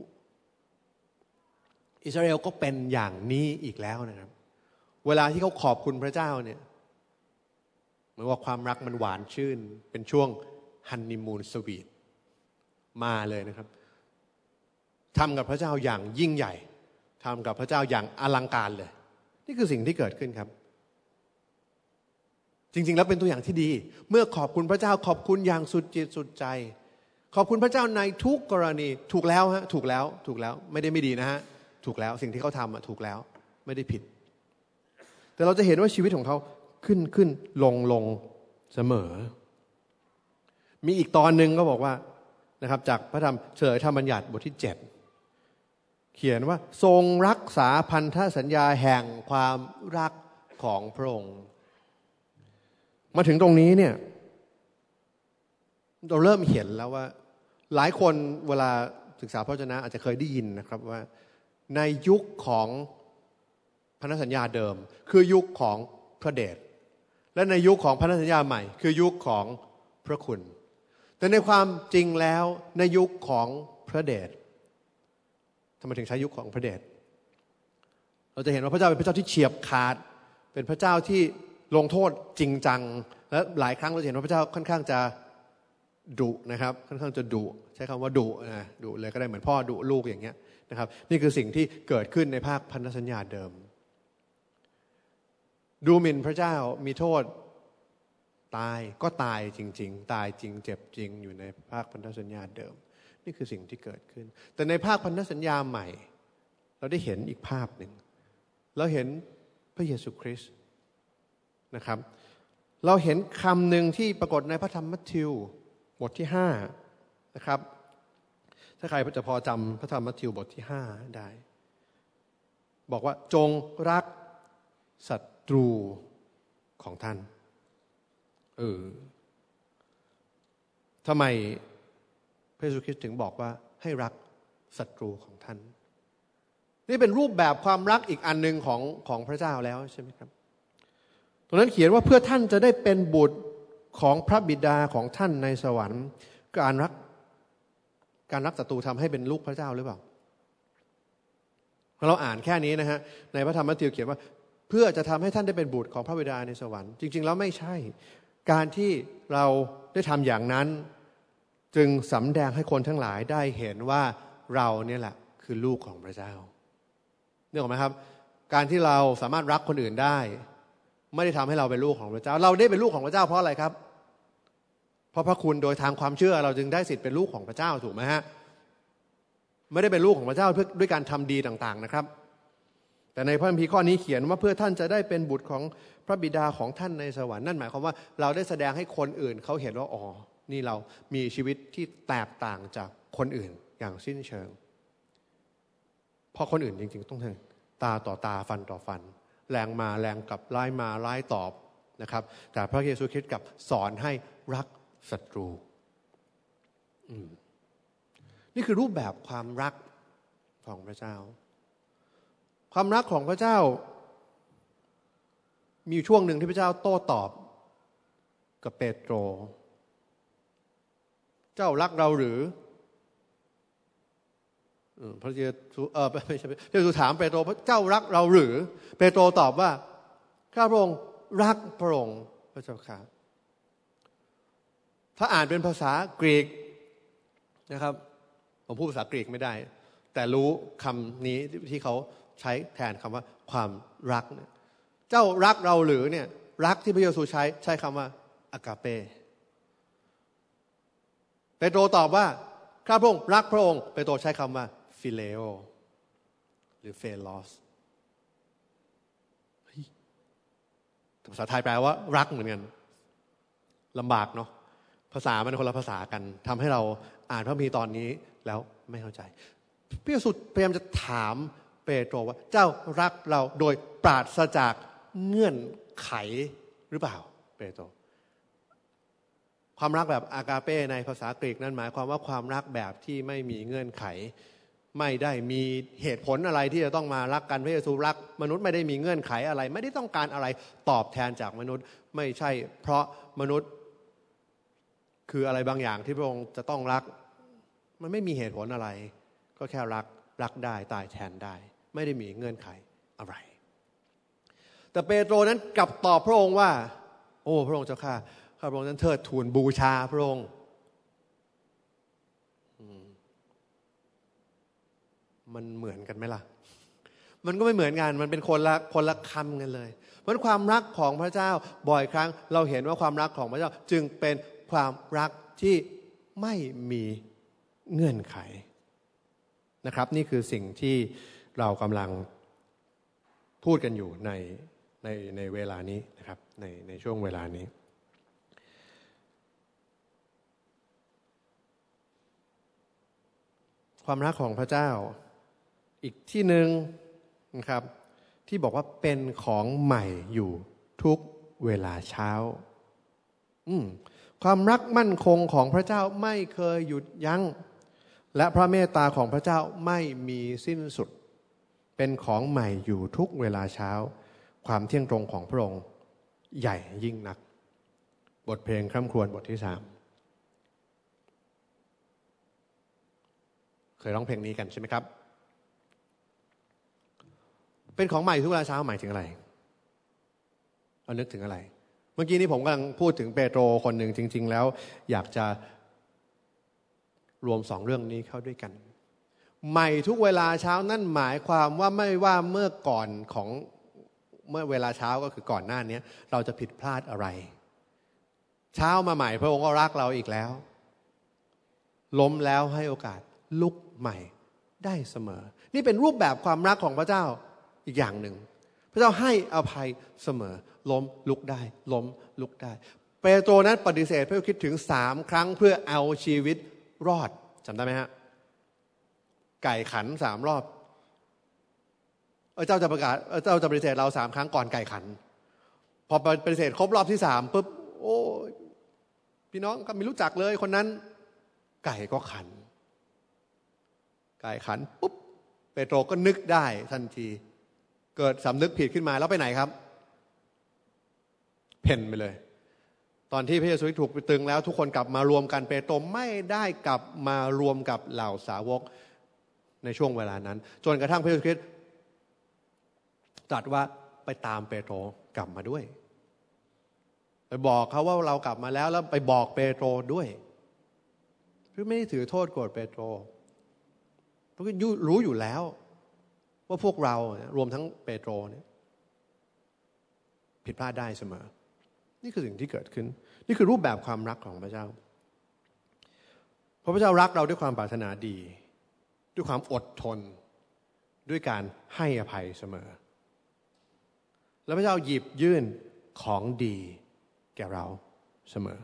S1: อิสราเอลก็เป็นอย่างนี้อีกแล้วนะครับ เวลาที่เขาขอบคุณพระเจ้าเนี่ยเหมือนว่าความรักมันหวานชื่น เป็นช่วงฮันนีมูนสวีทมาเลยนะครับทำกับพระเจ้าอย่างยิ่งใหญ่ทำกับพระเจ้าอย่างอลังการเลย นี่คือสิ่งที่เกิดขึ้นครับ จริง ๆ แล้วเป็นตัวอย่างที่ดี เมื่อขอบคุณพระเจ้าขอบคุณอย่างสุดจิตสุดใจ ขอบคุณพระเจ้าในทุกกรณีถูกแล้วฮะถูกแล้วถูกแล้วไม่ได้ไม่ดีนะฮะถูกแล้วสิ่งที่เขาทำอะถูกแล้วไม่ได้ผิด แต่เราจะเห็นว่าชีวิตของเขาขึ้นขึ้นลงลงเสมอ มีอีกตอนหนึ่งก็บอกว่านะครับ จากพระธรรมเฉลยธรรมบัญญัติบทที่เจ็ดเขียนว่าทรงรักษาพันธสัญญาแห่งความรักของพระองค์ มาถึงตรงนี้เนี่ย เราเริ่มเห็นแล้วว่า หลายคนเวลาศึกษาพระเจ้าอาจจะเคยได้ยินนะครับว่า ในยุคของพันธสัญญาเดิม คือยุคของพระเดชและในยุคของพันธสัญญาใหม่ คือยุคของพระคุณ แต่ในความจริงแล้วในยุคของพระเดชทำไมถึงใช้ยุคของพระเดชเราจะเห็นว่าพระเจ้าเป็นพระเจ้าที่เฉียบขาด เป็นพระเจ้าที่ ลงโทษจริงจัง และหลายครั้งเราเห็นว่าพระเจ้าค่อนข้างจะดุนะครับ ค่อนข้างจะดุใช้คำว่าดุนะดุเลยก็ได้เหมือนพ่อดุลูกอย่างเงี้ยนะครับ นี่คือสิ่งที่เกิดขึ้นในภาคพันธสัญญาเดิม ดูหมิ่นพระเจ้ามีโทษตายก็ตายจริง ๆ ตายจริง เจ็บจริง อยู่ในภาคพันธสัญญาเดิม นี่คือสิ่งที่เกิดขึ้น แต่ในภาคพันธสัญญาใหม่ เราได้เห็นอีกภาพหนึ่งเราเห็นพระเยซูคริสต์ นะครับ เราเห็นคำหนึ่งที่ปรากฏในพระธรรมมัทธิวบทที่ห้านะครับถ้าใครจะพอจำพระธรรมมัทธิวบทที่ห้าได้ บอกว่าจงรักศัตรูของท่านเออทำไมพระเยซูคริสต์ถึงบอกว่าให้รักศัตรูของท่าน นี่เป็นรูปแบบความรักอีกอันหนึ่งของของพระเจ้าแล้วใช่ไหมครับ ตรงนั้นเขียนว่าเพื่อท่านจะได้เป็นบุตรของพระบิดาของท่านในสวรรค์ การรัก การรักศัตรูทำให้เป็นลูกพระเจ้าหรือเปล่าเราอ่านแค่นี้นะฮะในพระธรรมมัทธิวเขียนว่า เพื่อจะทำให้ท่านได้เป็นบุตรของพระบิดาในสวรรค์ จริง ๆ แล้วไม่ใช่ การที่เราได้ทำอย่างนั้น จึงสำแดงให้คนทั้งหลายได้เห็นว่าเราเนี่ยแหละคือลูกของพระเจ้าเนี่ยหรอไหมครับ การที่เราสามารถรักคนอื่นได้ ไม่ได้ทำให้เราเป็นลูกของพระเจ้า เราได้เป็นลูกของพระเจ้าเพราะอะไรครับ เพราะพระคุณโดยทางความเชื่อเราจึงได้สิทธิ์เป็นลูกของพระเจ้าถูกไหมฮะไม่ได้เป็นลูกของพระเจ้าเพื่อด้วยการทำดีต่างๆนะครับ แต่ในพระคัมภีร์ข้อนี้เขียนว่าเพื่อท่านจะได้เป็นบุตรของพระบิดาของท่านในสวรรค์นั่นหมายความว่าเราได้แสดงให้คนอื่นเขาเห็นว่าอ๋อนี่เรามีชีวิตที่แตกต่างจากคนอื่นอย่างสิ้นเชิงเพราะคนอื่นจริง ๆ ต้องตาต่อตาฟันต่อฟัน แรงมาแรงกลับไล่มาไล่ตอบนะครับ แต่พระเยซูคริสต์กับสอนให้รักศัตรูนี่คือรูปแบบความรักของพระเจ้า ความรักของพระเจ้า มีช่วงหนึ่งที่พระเจ้าโต้ตอบกับเปโตร เจ้ารักเราหรือ พระเยซูเออไม่ใช่พระเยซูถามเปโตรพระเจ้ารักเราหรือ เปโตรตอบว่าข้าพระองค์รักพระองค์พระเจ้าค่ะถ้าอ่านเป็นภาษากรีกนะครับ ผมพูดภาษากรีกไม่ได้ แต่รู้คำนี้ที่เขาใช้แทนคำว่าความรักเนี่ยเจ้ารักเราหรือเนี่ย รักที่พระเยซูใช้ใช้คำว่าอากาเปเปโตรตอบว่าข้าพระองค์รักพระองค์เปโตรใช้คำว่า ฟิเลโอหรือเฟลอสภาษาไทยแปลว่ารักเหมือนกันลำบากเนาะภาษามันคนละภาษากันทำให้เราอ่านพระมีตอนนี้แล้วไม่เข้าใจพระเยซูพยายามจะถามเปโตรว่า เจ้ารักเราโดยปราศจากเงื่อนไขหรือเปล่า เปโตรความรักแบบอากาเป้ในภาษากรีกนั้นหมายความว่าความรักแบบที่ไม่มีเงื่อนไข ไม่ได้มีเหตุผลอะไรที่จะต้องมารักกันพระเยซูรัก มนุษย์ไม่ได้มีเงื่อนไขอะไร ไม่ได้ต้องการอะไรตอบแทนจากมนุษย์ ไม่ใช่ เพราะมนุษย์ คืออะไรบางอย่างที่พระองค์จะต้องรัก มันไม่มีเหตุผลอะไร ก็แค่รักรักได้ตายแทนได้ ไม่ได้มีเงื่อนไขอะไร แต่เปโตรนั้นกลับตอบพระองค์ว่า โอ้ พระองค์เจ้าข้าข้าพระองค์นั้นเทิดทูนบูชาพระองค์ มันเหมือนกันไหมล่ะ มันก็ไม่เหมือนกัน มันเป็นคนละคนละคำกันเลยเพราะความรักของพระเจ้าบ่อยครั้ง เราเห็นว่าความรักของพระเจ้าจึงเป็นความรักที่ไม่มีเงื่อนไขนะครับ นี่คือสิ่งที่เรากำลังพูดกันอยู่ในในในเวลานี้นะครับในในช่วงเวลานี้ ความรักของพระเจ้า อีกที่หนึ่งนะครับ ที่บอกว่าเป็นของใหม่อยู่ทุกเวลาเช้า ความรักมั่นคงของพระเจ้าไม่เคยหยุดยัง้ง และพระเมตตาของพระเจ้าไม่มีสิ้นสุด เป็นของใหม่อยู่ทุกเวลาเช้า ความเที่ยงตรงของพระองค์ใหญ่ยิ่งนัก บทเพลงคร่ำครวญบทที่สามเคยร้องเพลงนี้กันใช่ไหมครับ เป็นของใหม่ทุกเวลาเช้าหมายถึงอะไรเอานึกถึงอะไร เมื่อกี้นี้ผมกำลังพูดถึงเปโตรคนหนึ่งจริง ๆ แล้ว อยากจะรวมสองเรื่องนี้เข้าด้วยกัน ใหม่ทุกเวลาเช้านั่นหมายความว่าไม่ว่าเมื่อก่อนของเมื่อเวลาเช้าก็คือก่อนหน้านี้เราจะผิดพลาดอะไร เช้ามาใหม่พระองค์ก็รักเราอีกแล้ว ล้มแล้วให้โอกาสลุกใหม่ได้เสมอ นี่เป็นรูปแบบความรักของพระเจ้า อีกอย่างหนึ่ง พระเจ้าให้อภัยเสมอ ล้มลุกได้ ล้มลุกได้ เปโตรนั้นปฏิเสธพระคิดถึงสามครั้งเพื่อเอาชีวิตรอดจำได้ไหมฮะไก่ขันสามรอบเออเจ้าจะประกาศเออเจ้าจะปฏิเสธเราสามครั้งก่อนไก่ขัน พอปฏิเสธครบรอบที่สามปุ๊บโอ้พี่น้องก็ไม่รู้จักเลยคนนั้น ไก่ก็ขัน ไก่ขันปุ๊บเปโตรก็นึกได้ทันที เกิดสำนึกผิดขึ้นมาแล้วไปไหนครับ เพ่นไปเลย ตอนที่พระเยซูถูกตึงแล้วทุกคนกลับมารวมกันเปโตรไม่ได้กลับมารวมกับเหล่าสาวกในช่วงเวลานั้น จนกระทั่งพระเยซูคริสต์ตรัสว่าไปตามเปโตรกลับมาด้วย ไปบอกเขาว่าเรากลับมาแล้วแล้วไปบอกเปโตรด้วยพระไม่ได้ถือโทษโกรธเปโตรเพราะรู้อยู่แล้ว ว่าพวกเรารวมทั้งเปโตรเนี่ยผิดพลาดได้เสมอ นี่คือสิ่งที่เกิดขึ้น นี่คือรูปแบบความรักของพระเจ้า เพราะพระเจ้ารักเราด้วยความปรารถนาดี ด้วยความอดทน ด้วยการให้อภัยเสมอ แล้วพระเจ้าหยิบยื่นของดีแก่เราเสมอ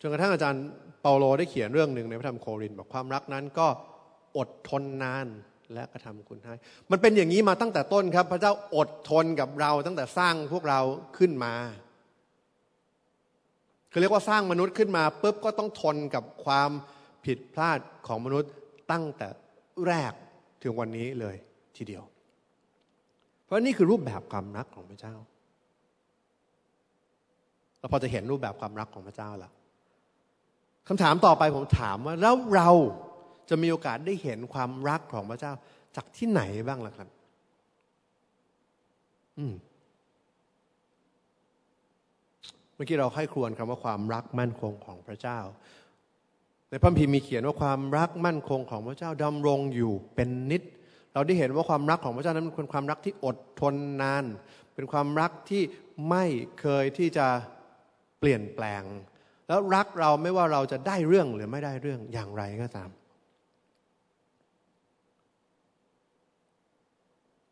S1: จนกระทั่งอาจารย์ เปาโลได้เขียนเรื่องหนึ่งในพระธรรมโครินบอกความรักนั้นก็อดทนนานและกระทำคุณให้ มันเป็นอย่างนี้มาตั้งแต่ต้นครับ พระเจ้าอดทนกับเราตั้งแต่สร้างพวกเราขึ้นมาคือเรียกว่าสร้างมนุษย์ขึ้นมาปุ๊บก็ต้องทนกับความผิดพลาดของมนุษย์ตั้งแต่แรกถึงวันนี้เลยทีเดียว เพราะนี่คือรูปแบบความรักของพระเจ้าเราพอจะเห็นรูปแบบความรักของพระเจ้าแล้ว คำถามต่อไปผมถามว่าแล้วเราจะมีโอกาสได้เห็นความรักของพระเจ้าจากที่ไหนบ้างล่ะครับ อืมเมื่อกี้เราให้ครวญคำว่าความรักมั่นคงของพระเจ้า ในพระพีมีเขียนว่าความรักมั่นคงของพระเจ้าดำรงอยู่เป็นนิด เราได้เห็นว่าความรักของพระเจ้านั้นเป็นความรักที่อดทนนาน เป็นความรักที่ไม่เคยที่จะเปลี่ยนแปลง แล้วรักเราไม่ว่าเราจะได้เรื่องหรือไม่ได้เรื่องอย่างไรก็ตาม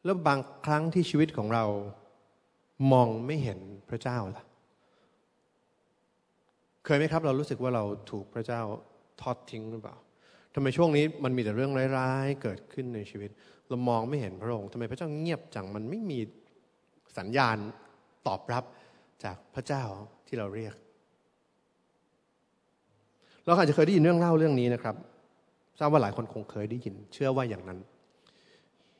S1: แล้วบางครั้งที่ชีวิตของเรามองไม่เห็นพระเจ้าล่ะ เคยไหมครับ เรารู้สึกว่าเราถูกพระเจ้าทอดทิ้งหรือเปล่าทำไมช่วงนี้มันมีแต่เรื่องร้ายๆ เกิดขึ้นในชีวิต เรามองไม่เห็นพระองค์ทำไมพระเจ้าเงียบจังมันไม่มีสัญญาณตอบรับจากพระเจ้าที่เราเรียก เราอาจจะเคยได้ยินเรื่องเล่าเรื่องนี้นะครับทราบว่าหลายคนคงเคยได้ยิน เชื่อว่าอย่างนั้น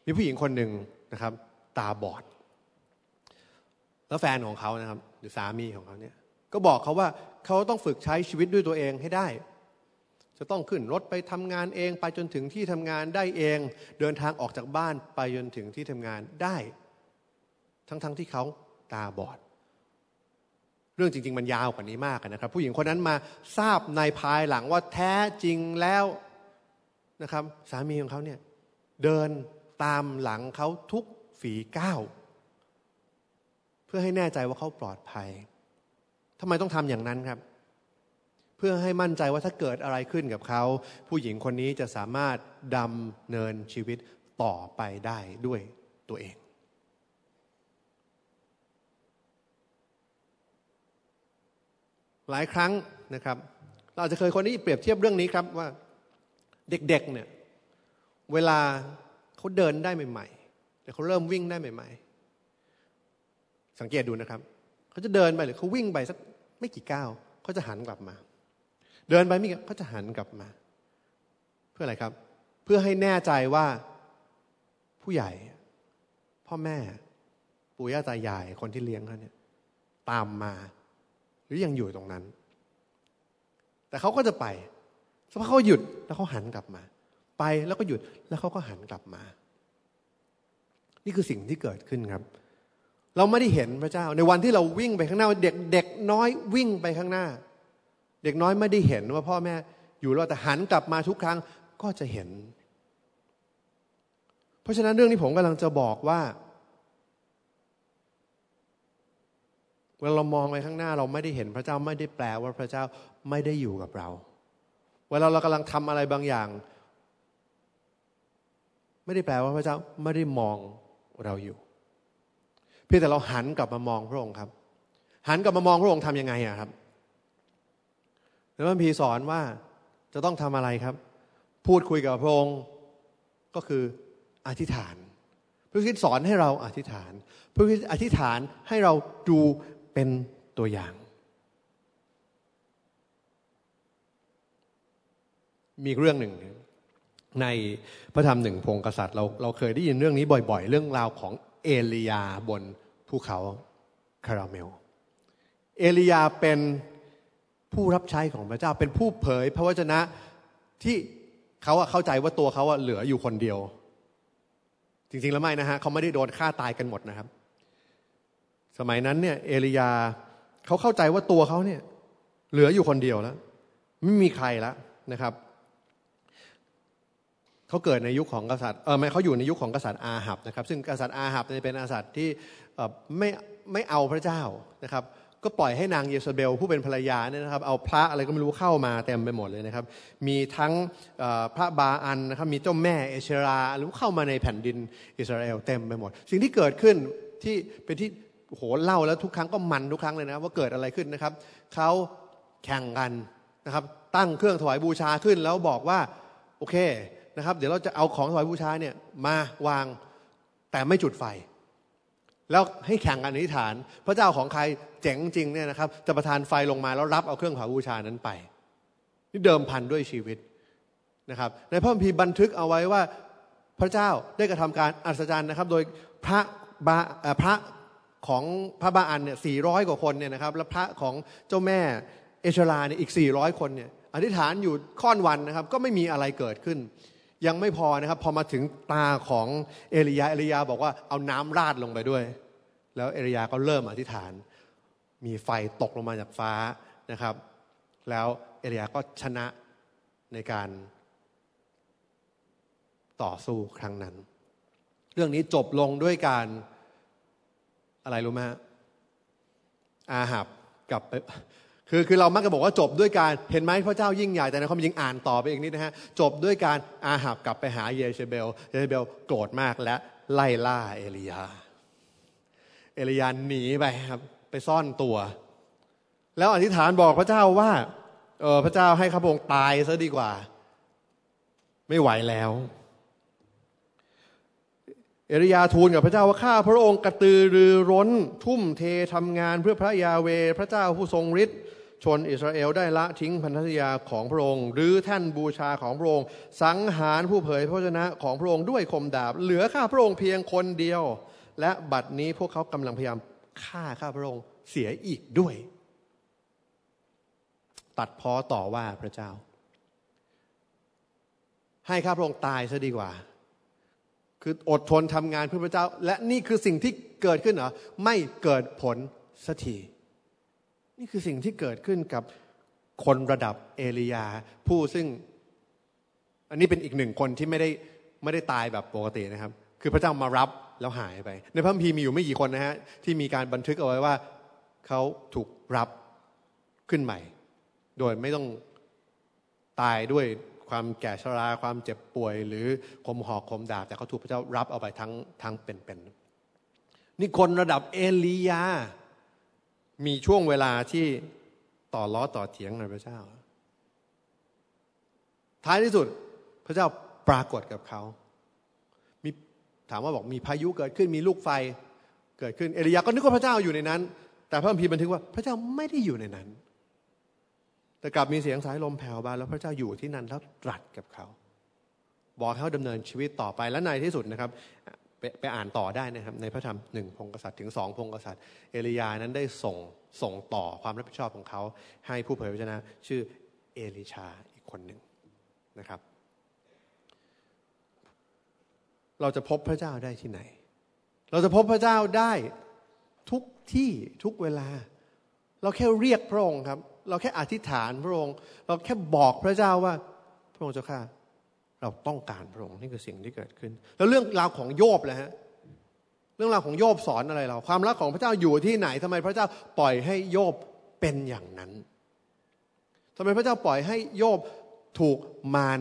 S1: มีผู้หญิงคนหนึ่งนะครับ ตาบอด แล้วแฟนของเขานะครับ หรือสามีของเขาเนี่ย ก็บอกเขาว่าเขาต้องฝึกใช้ชีวิตด้วยตัวเองให้ได้ จะต้องขึ้นรถไปทำงานเอง ไปจนถึงที่ทำงานได้เอง เดินทางออกจากบ้านไปจนถึงที่ทำงานได้ ทั้งๆทที่เขาตาบอด เรื่องจริง ๆ มันยาวกว่านี้มากนะครับ ผู้หญิงคนนั้นมาทราบในภายหลังว่าแท้จริงแล้วนะครับ สามีของเขาเนี่ยเดินตามหลังเขาทุกฝีก้าวเพื่อให้แน่ใจว่าเขาปลอดภัยทำไมต้องทำอย่างนั้นครับ เพื่อให้มั่นใจว่าถ้าเกิดอะไรขึ้นกับเขา ผู้หญิงคนนี้จะสามารถดำเนินชีวิตต่อไปได้ด้วยตัวเอง หลายครั้งนะครับ เราอาจจะเคยคนนี้เปรียบเทียบเรื่องนี้ครับว่าเด็กๆเนี่ยเวลาเขาเดินได้ใหม่ๆแต่เขาเริ่มวิ่งได้ใหม่ ๆ สังเกตดูนะครับเขาจะเดินไปหรือเขาวิ่งไปสักไม่กี่ก้าวเขาจะหันกลับมา เดินไปไม่กี่เขาจะหันกลับมา เพื่ออะไรครับ เพื่อให้แน่ใจว่าผู้ใหญ่ พ่อแม่ ปู่ย่าตายายคนที่เลี้ยงเขาเนี่ยตามมา หรือยังอยู่ตรงนั้น แต่เขาก็จะไปสักพักเขาหยุดแล้วเขาหันกลับมา ไปแล้วก็หยุดแล้วเขาก็หันกลับมา นี่คือสิ่งที่เกิดขึ้นครับ เราไม่ได้เห็นพระเจ้า ในวันที่เราวิ่งไปข้างหน้าเด็กเด็กน้อยวิ่งไปข้างหน้า เด็กน้อยไม่ได้เห็นว่าพ่อแม่อยู่แล้วแต่หันกลับมาทุกครั้งก็จะเห็น เพราะฉะนั้นเรื่องนี้ผมกำลังจะบอกว่าเวลาเรามองไปข้างหน้าเราไม่ได้เห็นพระเจ้าไม่ได้แปลว่าพระเจ้าไม่ได้อยู่กับเรา เวลาเรากำลังทำอะไรบางอย่าง ไม่ได้แปลว่าพระเจ้าไม่ได้มองเราอยู่ เพียงแต่เราหันกลับมามองพระองค์ครับ หันกลับมามองพระองค์ทำยังไงอะครับแล้วพระพีสอนว่าจะต้องทำอะไรครับ พูดคุยกับพระองค์ก็คืออธิษฐานพระคิดสอนให้เราอธิษฐานพระคิดอธิษฐานให้เราดู เป็นตัวอย่าง มีเรื่องหนึ่ง ในพระธรรมหนึ่งพงกษัตริย์เราเราเคยได้ยินเรื่องนี้บ่อย ๆ เรื่องราวของเอลียาบนภูเขาคาราเมล เอลียาเป็นผู้รับใช้ของพระเจ้าเป็นผู้เผยพระวจนะที่เขาเข้าใจว่าตัวเขาเหลืออยู่คนเดียว จริงๆแล้วไม่นะฮะเขาไม่ได้โดนฆ่าตายกันหมดนะครับ สมัยนั้นเนี่ยเอลียาเขาเข้าใจว่าตัวเขาเนี่ยเหลืออยู่คนเดียวแล้ว ไม่มีใครแล้วนะครับเขาเกิดในยุคของกษัตริย์เออไม่เขาอยู่ในยุคของกษัตริย์อาหับนะครับ ซึ่งกษัตริย์อาหับเป็นกษัตริย์ที่ไม่ไม่เอาพระเจ้านะครับ ก็ปล่อยให้นางเยซเบล ผู้เป็นภรรยาเนี่ยนะครับ เอาพระอะไรก็ไม่รู้เข้ามาเต็มไปหมดเลยนะครับ มีทั้งพระบาอันนะครับมีเจ้าแม่เอเชราหรือเข้ามาในแผ่นดินอิสราเอลเต็มไปหมด สิ่งที่เกิดขึ้นที่เป็นที่ โหเล่าแล้วทุกครั้งก็มันทุกครั้งเลยนะว่าเกิดอะไรขึ้นนะครับเขาแข่งกันนะครับ ตั้งเครื่องถวายบูชาขึ้นแล้วบอกว่าโอเคนะครับ เดี๋ยวเราจะเอาของถวายบูชาเนี่ยมาวางแต่ไม่จุดไฟ แล้วให้แข่งกันอธิษฐาน พระเจ้าของใครเจ๋งจริงเนี่ยนะครับ จะประทานไฟลงมาแล้วรับเอาเครื่องถวายบูชานั้นไป นี่เดิมพันด้วยชีวิตนะครับ ในพระคัมภีร์บันทึกเอาไว้ว่าพระเจ้าได้กระทำการอัศจรรย์นะครับ โดยพระบาพระ ของพระบาอันเนี่ยสี่ร้อยกว่าคนเนี่ยนะครับ และพระของเจ้าแม่เอชราเนี่ยอีกสี่ร้อยคนเนี่ยอธิษฐานอยู่ค่อนวันนะครับ ก็ไม่มีอะไรเกิดขึ้น ยังไม่พอนะครับ พอมาถึงตาของเอลียาเอลียาบอกว่าเอาน้ำราดลงไปด้วย แล้วเอลียาก็เริ่มอธิษฐาน มีไฟตกลงมาจากฟ้านะครับ แล้วเอลียาก็ชนะในการต่อสู้ครั้งนั้น เรื่องนี้จบลงด้วยการ อะไรรู้ไหมอาหับกับคือคือเรามักจะบอกว่าจบด้วยการเห็นไหมพระเจ้ายิ่งใหญ่แต่ในความจริงอ่านต่อไปอีกนิดนะฮะจบด้วยการอาหับกลับไปหาเยเชเบลเยเชเบลโกรธมากและไล่ล่าเอลียา เอลียาหนีไปครับ ไปซ่อนตัว แล้วอธิษฐานบอกพระเจ้าว่าเออพระเจ้าให้ข้าพงตายซะดีกว่า ไม่ไหวแล้ว เอริยาทูลกับพระเจ้าว่าข้าพระองค์กระตือรือร้นทุ่มเททำงานเพื่อพระยาเวพระเจ้าผู้ทรงฤทธิ์ชนอิสราเอลได้ละทิ้งพันธสัญญาของพระองค์หรือแท่นบูชาของพระองค์ สังหารผู้เผยพระชนะของพระองค์ด้วยคมดาบ เหลือข้าพระองค์เพียงคนเดียว และบัดนี้พวกเขากำลังพยายามฆ่าข้าพระองค์เสียอีกด้วย ตัดพ้อต่อว่าพระเจ้า ให้ข้าพระองค์ตายซะดีกว่า คืออดทนทำงานเพื่อพระเจ้า และนี่คือสิ่งที่เกิดขึ้นเหรอไม่เกิดผลสักทีนี่คือสิ่งที่เกิดขึ้นกับคนระดับเอลียา ผู้ซึ่ง อันนี้เป็นอีกหนึ่งคนที่ไม่ได้ไม่ได้ตายแบบปกตินะครับ คือพระเจ้ามารับแล้วหายไป ในพระคัมภีร์มีอยู่ไม่กี่คนนะฮะที่มีการบันทึกเอาไว้ว่าเขาถูกรับขึ้นใหม่ โดยไม่ต้องตายด้วย ความแก่ชราความเจ็บป่วย หรือคมหอกคมดาบ แต่เขาถูกพระเจ้ารับเอาไปทั้งทั้งเป็นๆนี่คนระดับเอลียา มีช่วงเวลาที่ต่อล้อต่อเถียงในพระเจ้า ท้ายที่สุดพระเจ้าปรากฏกับเขามีถามว่าบอกมีพายุเกิดขึ้นมีลูกไฟเกิดขึ้นเอลียาก็นึกว่าพระเจ้าอยู่ในนั้น แต่พระคัมภีร์บันทึกว่าพระเจ้าไม่ได้อยู่ในนั้น แต่กลับมีเสียงสายลมแผ่วมาแล้วพระเจ้าอยู่ที่นั่นแล้วตรัสกับเขา บอกเขาดำเนินชีวิตต่อไปและในที่สุดนะครับไปไปอ่านต่อได้นะครับ ในพระธรรมหนึ่งพงกษัตริย์ถึงสองพงกษัตริย์ เอลียานั้นได้ส่งส่งต่อความรับผิดชอบของเขา ให้ผู้เผยพระชนะชื่อเอลิชาอีกคนหนึ่งนะครับ เราจะพบพระเจ้าได้ที่ไหน เราจะพบพระเจ้าได้ทุกที่ทุกเวลา เราแค่เรียกพระองค์ครับ เราแค่อธิษฐานพระองค์ เราแค่บอกพระเจ้าว่า พระองค์เจ้าข้าเราต้องการพระองค์นี่คือสิ่งที่เกิดขึ้น แล้วเรื่องราวของโยบเลยฮะเรื่องราวของโยบสอนอะไรเรา ความรักของพระเจ้าอยู่ที่ไหนทำไมพระเจ้าปล่อยให้โยบเป็นอย่างนั้นทำไมพระเจ้าปล่อยให้โยบถูกมาร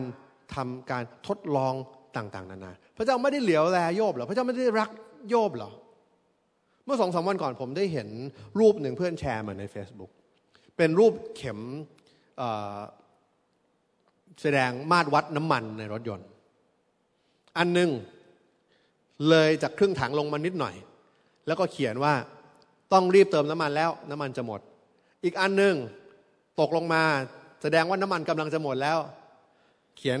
S1: ทำการทดลองต่างๆ นานา พระเจ้าไม่ได้เหลียวแลโยบหรอพระเจ้าไม่ได้รักโยบหรอเมื่อสองสามวันก่อนผมได้เห็นรูปหนึ่งเพื่อนแชร์มาใน Facebook เป็นรูปเข็มแสดงมาตรวัดน้ำมันในรถยนต์ อันหนึ่งเลยจากครึ่งถังลงมานิดหน่อย แล้วก็เขียนว่าต้องรีบเติมน้ำมันแล้วน้ำมันจะหมด อีกอันหนึ่งตกลงมาแสดงว่าน้ำมันกำลังจะหมดแล้ว เขียน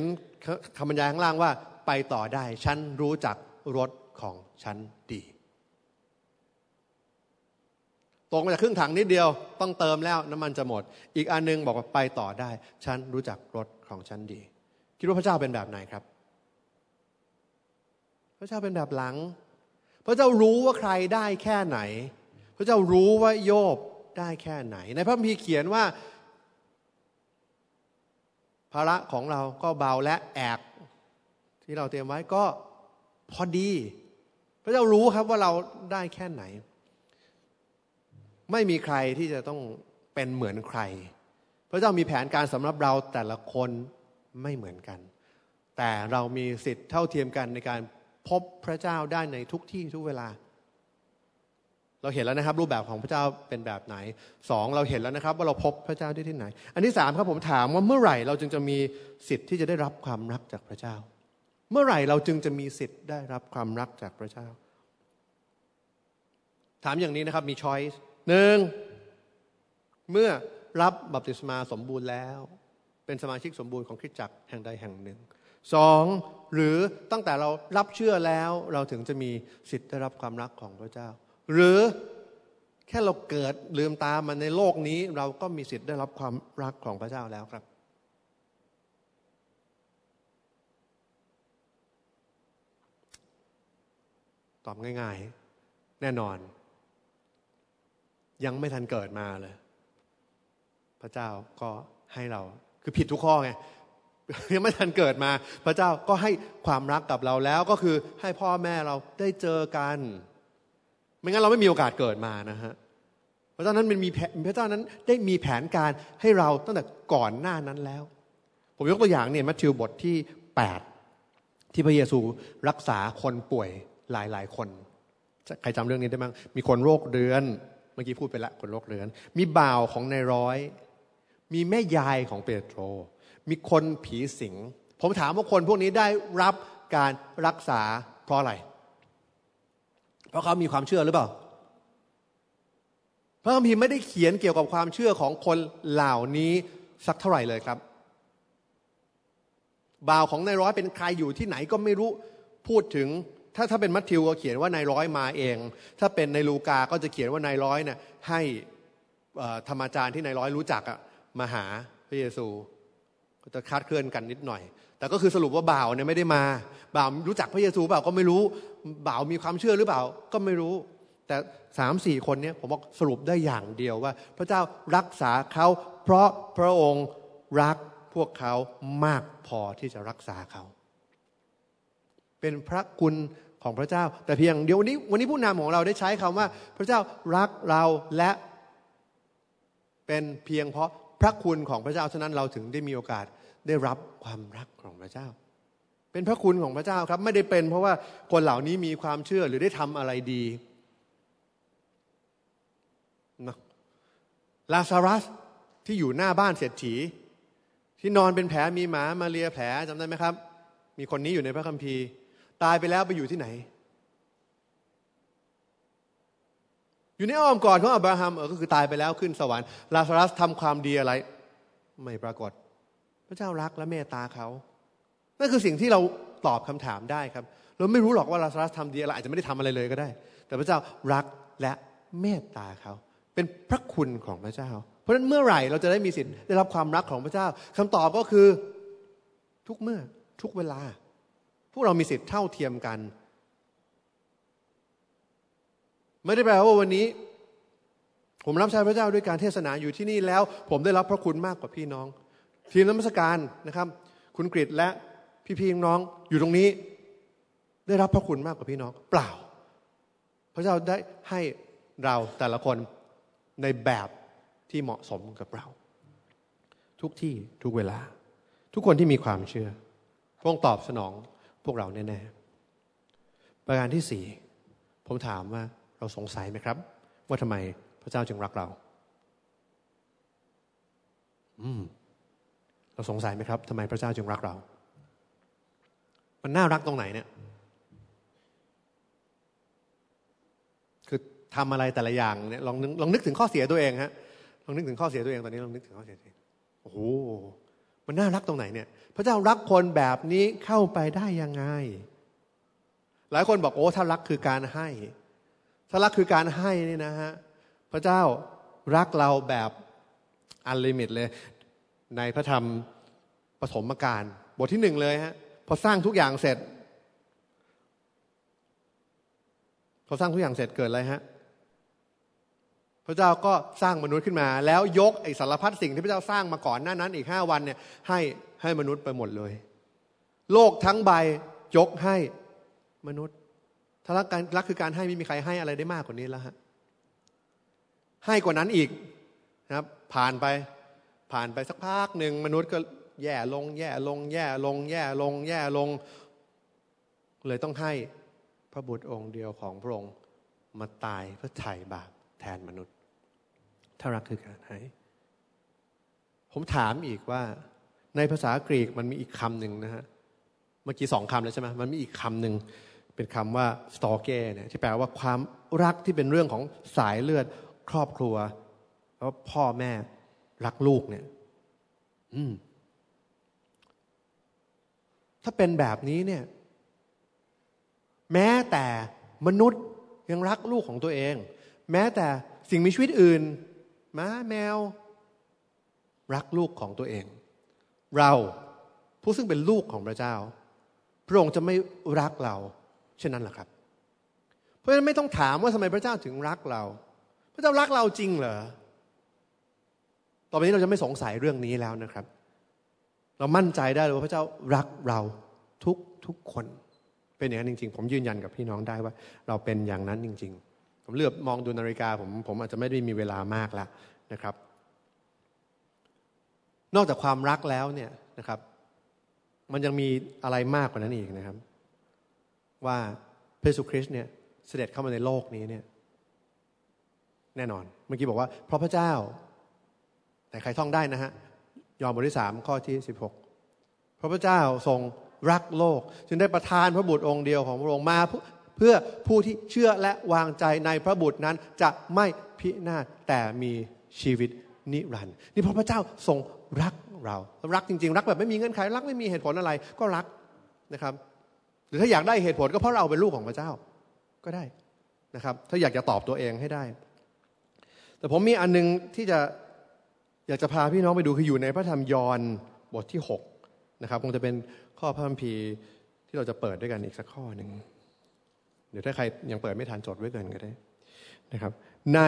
S1: คำบรรยายข้างล่างว่า ไปต่อได้ ฉันรู้จักรถของฉันดี ตกมาจากครึ่งถังนิดเดียวต้องเติมแล้วน้ำมันจะหมด อีกอันนึงบอกว่าไปต่อได้ ฉันรู้จักรถของฉันดี คิดว่าพระเจ้าเป็นแบบไหนครับ พระเจ้าเป็นแบบหลัง พระเจ้ารู้ว่าใครได้แค่ไหน พระเจ้ารู้ว่าโยบได้แค่ไหน ในพระคัมภีร์เขียนว่า ภาระของเราก็เบาและแอกที่เราเตรียมไว้ก็พอดี พระเจ้ารู้ครับว่าเราได้แค่ไหน ไม่มีใครที่จะต้องเป็นเหมือนใคร พระเจ้ามีแผนการสำหรับเราแต่ละคนไม่เหมือนกัน แต่เรามีสิทธิ์เท่าเทียมกันในการพบพระเจ้าได้ในทุกที่ทุกเวลา เราเห็นแล้วนะครับ รูปแบบของพระเจ้าเป็นแบบไหนสองเราเห็นแล้วนะครับ ว่าเราพบพระเจ้าได้ที่ไหน อันที่สามครับผมถามว่าเมื่อไหร่เราจึงจะมีสิทธิ์ที่จะได้รับความรักจากพระเจ้า เมื่อไหร่เราจึงจะมีสิทธิ์ได้รับความรักจากพระเจ้า ถามอย่างนี้นะครับมีช้อยส์ หนึ่งเมื่อรับบัพติศมาสมบูรณ์แล้ว เป็นสมาชิกสมบูรณ์ของคริสตจักรแห่งใดแห่งหนึ่งสองหรือตั้งแต่เรารับเชื่อแล้วเราถึงจะมีสิทธิ์ได้รับความรักของพระเจ้า หรือแค่เราเกิดลืมตามาในโลกนี้ เราก็มีสิทธิ์ได้รับความรักของพระเจ้าแล้วครับ ตอบง่าย ๆ แน่นอน ยังไม่ทันเกิดมาเลย พระเจ้าก็ให้เราคือผิดทุกข้อไงยังไม่ทันเกิดมา พระเจ้าก็ให้ความรักกับเราแล้วก็คือให้พ่อแม่เราได้เจอกัน ไม่งั้นเราไม่มีโอกาสเกิดมานะฮะพระเจ้านั้นมันมีพระเจ้านั้นได้มีแผนการให้เราตั้งแต่ก่อนหน้านั้นแล้ว ผมยกตัวอย่างเนี่ยมัทธิวบทที่ 8 ที่พระเยซูรักษาคนป่วยหลายหลายคน ใครจำเรื่องนี้ได้บ้างมีคนโรคเรื้อน เมื่อกี้พูดไปละคนโรคเรื้อนมีบ่าวของนายร้อย มีแม่ยายของเปโตร มีคนผีสิง ผมถามว่าคนพวกนี้ได้รับการรักษาเพราะอะไร เพราะเขามีความเชื่อหรือเปล่า พระคัมภีร์ไม่ได้เขียนเกี่ยวกับความเชื่อของคนเหล่านี้สักเท่าไหร่เลยครับบ่าวของนายร้อยเป็นใครอยู่ที่ไหนก็ไม่รู้พูดถึง ถ้าถ้าเป็นมัทธิวก็เขียนว่านายร้อยมาเอง ถ้าเป็นในลูกาก็จะเขียนว่านายร้อยเนี่ยให้ธรรมาจารย์ที่นายร้อยรู้จักอะมาหาพระเยซูก็จะคาดเคลื่อนกันนิดหน่อย แต่ก็คือสรุปว่าบ่าวเนี่ยไม่ได้มา บ่าวรู้จักพระเยซูเปล่าก็ไม่รู้ บ่าวมีความเชื่อหรือเปล่าก็ไม่รู้ แต่สามสี่คนเนี้ผมบอกสรุปได้อย่างเดียวว่า พระเจ้ารักษาเขาเพราะพระองค์รักพวกเขามากพอที่จะรักษาเขา เป็นพระคุณ ของพระเจ้า แต่เพียงเดี๋ยววันนี้วันนี้ผู้นำของเราได้ใช้คำว่า พระเจ้ารักเราและเป็นเพียงเพราะพระคุณของพระเจ้าเท่านั้นเราถึงได้มีโอกาสได้รับความรักของพระเจ้า เป็นพระคุณของพระเจ้าครับ ไม่ได้เป็น เพราะว่าคนเหล่านี้มีความเชื่อหรือได้ทำอะไรดีนะลาซารัสที่อยู่หน้าบ้านเศรษฐี ที่นอนเป็นแผลมีหมามาเลียแผลจำได้ไหมครับ มีคนนี้อยู่ในพระคัมภีร์ ตายไปแล้วไปอยู่ที่ไหน อยู่ในอ้อมกอดของอับราฮัมเออก็คือตายไปแล้วขึ้นสวรรค์ลาซารัสทำความดีอะไร ไม่ปรากฏ พระเจ้ารักและเมตตาเขา นั่นคือสิ่งที่เราตอบคำถามได้ครับ เราไม่รู้หรอกว่าลาซารัสทำดีอะไรอาจจะไม่ได้ทำอะไรเลยก็ได้ แต่พระเจ้ารักและเมตตาเขา เป็นพระคุณของพระเจ้า เพราะฉะนั้นเมื่อไหร่เราจะได้มีสิทธิ์ได้รับความรักของพระเจ้าคำตอบก็คือทุกเมื่อทุกเวลา วกเรามีสิทธิ์เท่าเทียมกัน ไม่ได้แปลว่าวันนี้ ผมรับใช้พระเจ้าด้วยการเทศนาอยู่ที่นี่แล้ว ผมได้รับพระคุณมากกว่าพี่น้อง ทีมนักมศการนะครับ คุณกริและพี่พี่น้องอยู่ตรงนี้ ได้รับพระคุณมากกว่าพี่น้อง เปล่า พระเจ้าได้ให้เราแต่ละคนในแบบที่เหมาะสมกับเรา ทุกที่ทุกเวลา ทุกคนที่มีความเชื่อพระองค์ตอบสนอง พวกเราแน่ๆประการที่สี่ผมถามว่าเราสงสัยไหมครับ ว่าทำไมพระเจ้าจึงรักเรา อืม เราสงสัยไหมครับทำไมพระเจ้าจึงรักเรา มันน่ารักตรงไหนเนี่ย คือทำอะไรแต่ละอย่างเนี่ยลองนึกลองนึกถึงข้อเสียตัวเองฮะลองนึกถึงข้อเสียตัวเองตอนนี้ลองนึกถึงข้อเสียตัวเองโอ้โห มันน่ารักตรงไหนเนี่ย พระเจ้ารักคนแบบนี้เข้าไปได้ยังไง หลายคนบอกโอ้ถ้ารักคือการให้ ถ้ารักคือการให้นี่นะฮะพระเจ้ารักเราแบบ unlimit เลย ในพระธรรมปฐมกาลบทที่หนึ่งเลยฮะพอสร้างทุกอย่างเสร็จพอสร้างทุกอย่างเสร็จเกิดอะไรฮะ พระเจ้าก็สร้างมนุษย์ขึ้นมา แล้วยกไอสารพัดสิ่งที่พระเจ้าสร้างมาก่อนหน้านั้นอีกห้าวันเนี่ยให้ให้มนุษย์ไปหมดเลย โลกทั้งใบยกให้มนุษย์ถ้ารักการรักคือการให้ไม่มีใครให้อะไรได้มากกว่านี้แล้วฮะให้กว่านั้นอีกนะครับ ผ่านไปผ่านไปสักพักหนึ่งมนุษย์ก็แย่ลง แย่ลง แย่ลง แย่ลง แย่ลง เลยต้องให้พระบุตรองค์เดียวของพระองค์มาตายเพื่อไถ่บาปแทนมนุษย์ ถ้ารักคือการให้ ผมถามอีกว่า ในภาษากรีกมันมีอีกคำหนึ่งนะฮะ เมื่อกี้สองคำแล้วใช่ไหมมันมีอีกคำหนึ่งเป็นคำว่าสตอเกเนี่ยที่แปลว่าความรักที่เป็นเรื่องของสายเลือดครอบครัว แล้วพ่อแม่รักลูกเนี่ย อืม ถ้าเป็นแบบนี้เนี่ย แม้แต่มนุษย์ยังรักลูกของตัวเอง แม้แต่สิ่งมีชีวิตอื่น ม้าแมว รักลูกของตัวเอง เราผู้ซึ่งเป็นลูกของพระเจ้า พระองค์จะไม่รักเรา เช่นนั้นหละครับ เพราะฉะนั้นไม่ต้องถามว่าทำไมพระเจ้าถึงรักเรา พระเจ้ารักเราจริงเหรอต่อไปนี้เราจะไม่สงสัยเรื่องนี้แล้วนะครับ เรามั่นใจได้เลยว่าพระเจ้ารักเราทุกทุกคน เป็นอย่างนั้นจริง ๆ ผมยืนยันกับพี่น้องได้ว่า เราเป็นอย่างนั้นจริง ๆ ผมเลือกมองดูนาฬิกาผมผมอาจจะไม่ได้มีเวลามากแล้วนะครับ นอกจากความรักแล้วเนี่ยนะครับ มันยังมีอะไรมากกว่านั้นอีกนะครับ ว่าพระเยซูคริสต์เนี่ยเสด็จเข้ามาในโลกนี้เนี่ย แน่นอน เมื่อกี้บอกว่า เพราะพระเจ้า แต่ใครท่องได้นะฮะยอห์นบทที่สามข้อที่สิบหกพระพุทธเจ้าทรงรักโลก จึงได้ประทานพระบุตรองค์เดียวของพระองค์มา เพื่อผู้ที่เชื่อและวางใจในพระบุตรนั้นจะไม่พินาศแต่มีชีวิตนิรันดร์นี่เพราะพระเจ้าทรงรักเรารักจริง ๆ รักแบบไม่มีเงื่อนไขรักไม่มีเหตุผลอะไร ก็รักนะครับ หรือถ้าอยากได้เหตุผลก็เพราะเราเป็นลูกของพระเจ้าก็ได้นะครับ ถ้าอยากจะตอบตัวเองให้ได้ แต่ผมมีอันนึงที่จะอยากจะพาพี่น้องไปดูคืออยู่ในพระธรรมยอห์นบทที่6นะครับคงจะเป็นข้อพระคัมภีร์ที่เราจะเปิดด้วยกันอีกสักข้อหนึ่ง เดี๋ยวถ้าใครยังเปิดไม่ทันจดไว้เก่อนก็ได้นะครับ ใน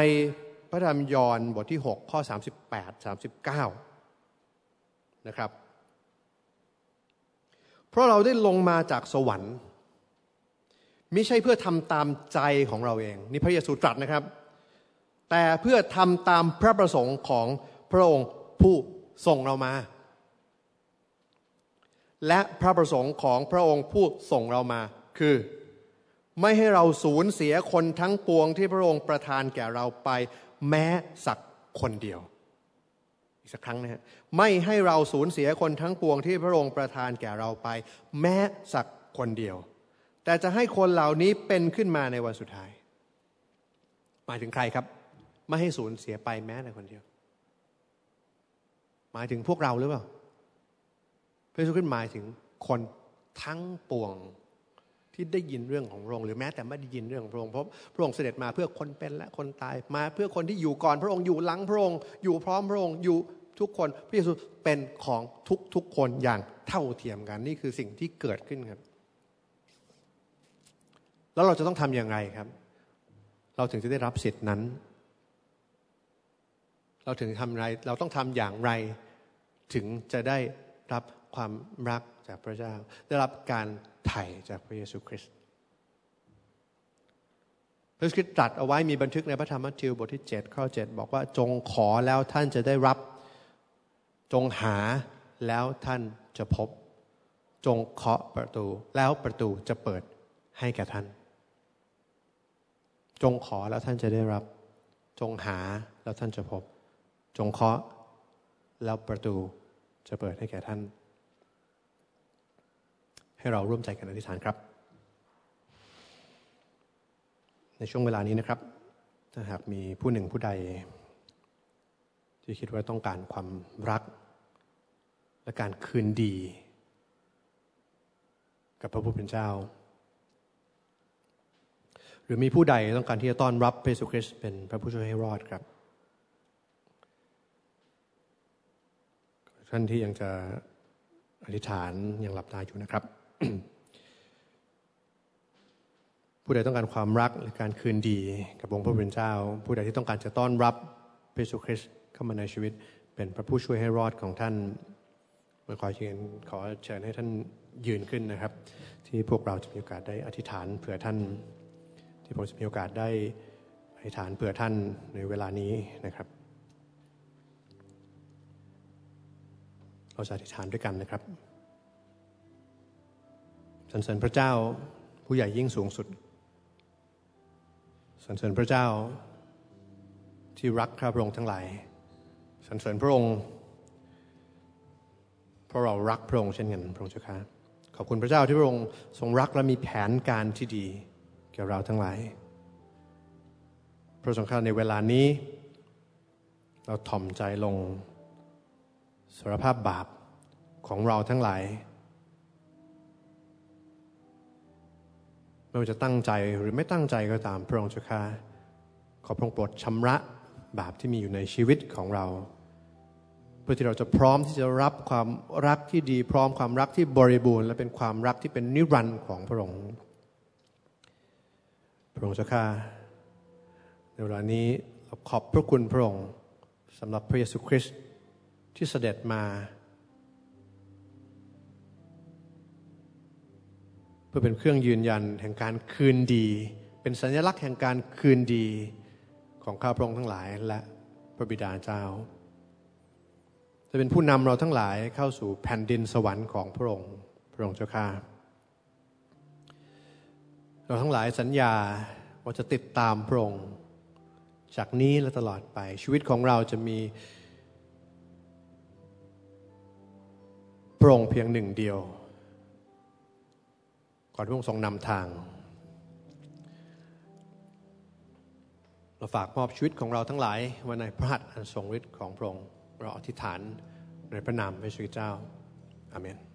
S1: พระธรรมยอห์นบทที่ 6 ข้อ 38 39 นะครับ เพราะเราได้ลงมาจากสวรรค์ไม่ใช่เพื่อทำตามใจของเราเอง นี่พระเยซูตรัสนะครับ แต่เพื่อทำตามพระประสงค์ของพระองค์ผู้ส่งเรามา และพระประสงค์ของพระองค์ผู้ส่งเรามาคือ ไม่ให้เราสูญเสียคนทั้งปวงที่พระองค์ประทานแก่เราไป แม้สักคนเดียว อีกสักครั้งนะฮะไม่ให้เราสูญเสียคนทั้งปวงที่พระองค์ประทานแก่เราไป แม้สักคนเดียว แต่จะให้คนเหล่านี้เป็นขึ้นมาในวันสุดท้าย หมายถึงใครครับ ไม่ให้สูญเสียไปแม้แต่คนเดียว หมายถึงพวกเราหรือเปล่าพระเยซูคริสต์หมายถึงคนทั้งปวง ที่ได้ยินเรื่องของพระองค์หรือแม้แต่ไม่ได้ยินเรื่องของพระองค์เพราะพระองค์เสด็จมาเพื่อคนเป็นและคนตายมาเพื่อคนที่อยู่ก่อนพระองค์อยู่หลังพระองค์อยู่พร้อมพระองค์อยู่ทุกคนพระเยซูเป็นของทุกทุกคนอย่างเท่าเทียมกันนี่คือสิ่งที่เกิดขึ้นครับ แล้วเราจะต้องทำอย่างไรครับ เราถึงจะได้รับสิทธินั้น เราถึงทำไรเราต้องทำอย่างไร ถึงจะได้รับความรัก จากพระเจ้า ได้รับการไถ่จากพระเยซูคริสต์พระเยซูคริสต์ตรัสเอาไว้มีบันทึกในพระธรรมมัทธิวบทที่ 7 ข้อ 7 บอกว่าจงขอแล้วท่านจะได้รับ จงหาแล้วท่านจะพบ จงเคาะประตู แล้วประตูจะเปิดให้แก่ท่าน จงขอแล้วท่านจะได้รับ จงหาแล้วท่านจะพบ จงเคาะแล้วประตูจะเปิดให้แก่ท่าน ให้เราร่วมใจกันอธิษฐานครับ ในช่วงเวลานี้นะครับ ถ้าหากมีผู้หนึ่งผู้ใด ที่คิดว่าต้องการความรัก และการคืนดี กับพระผู้เป็นเจ้า หรือมีผู้ใดต้องการที่จะต้อนรับพระเยซูคริสต์เป็นพระผู้ช่วยให้รอดครับท่านที่ยังจะอธิษฐานยังหลับตาอยู่นะครับ ผู้ใดต้องการความรักหรือการคืนดีกับองค์พระผู้เป็นเจ้า ผู้ใดที่ต้องการจะต้อนรับพระเยซูคริสต์เข้ามาในชีวิต เป็นพระผู้ช่วยให้รอดของท่านขอเชิญขอเชิญให้ท่านยืนขึ้นนะครับ ที่พวกเราจะมีโอกาสได้อธิษฐานเผื่อท่าน ที่ผมจะมีโอกาสได้อธิษฐานเผื่อท่านในเวลานี้นะครับ เราจะอธิษฐานด้วยกันนะครับ สรรเสริญพระเจ้าผู้ใหญ่ยิ่งสูงสุดสรรเสริญพระเจ้าที่รักข้าพระองค์ทั้งหลายสรรเสริญพระองค์เพราะเรารักพระองค์เช่นกันพระองค์เจ้าค่ะขอบคุณพระเจ้าที่พระองค์ทรงรักและมีแผนการที่ดีแก่เราทั้งหลายพระสงฆ์ในเวลานี้ เราถ่อมใจลงสารภาพบาปของเราทั้งหลาย ไม่ว่าจะตั้งใจหรือไม่ตั้งใจก็ตามพระองค์เจ้าข้าขอพระองค์โปรดชำระบาปที่มีอยู่ในชีวิตของเรา เพื่อที่เราจะพร้อมที่จะรับความรักที่ดี พร้อมความรักที่บริบูรณ์ และเป็นความรักที่เป็นนิรันดร์ของพระองค์พระองค์เจ้าข้าในเวลานี้เราขอบพระคุณพระองค์สำหรับพระเยซูคริสต์ที่เสด็จมา เพื่อเป็นเครื่องยืนยันแห่งการคืนดี เป็นสัญลักษณ์แห่งการคืนดีของข้าพระองค์ทั้งหลายและพระบิดาเจ้า จะเป็นผู้นำเราทั้งหลายเข้าสู่แผ่นดินสวรรค์ของพระองค์พระองค์เจ้าข้าเราทั้งหลายสัญญาว่าจะติดตามพระองค์จากนี้และตลอดไปชีวิตของเราจะมีพระองค์เพียงหนึ่งเดียว ขอพระองค์ทรงนำทาง เราฝากมอบชีวิตของเราทั้งหลายไว้ในพระหัตถ์อันทรงฤทธิ์ของพระองค์ เราอธิษฐานในพระนามพระสุเจ้า อาเมน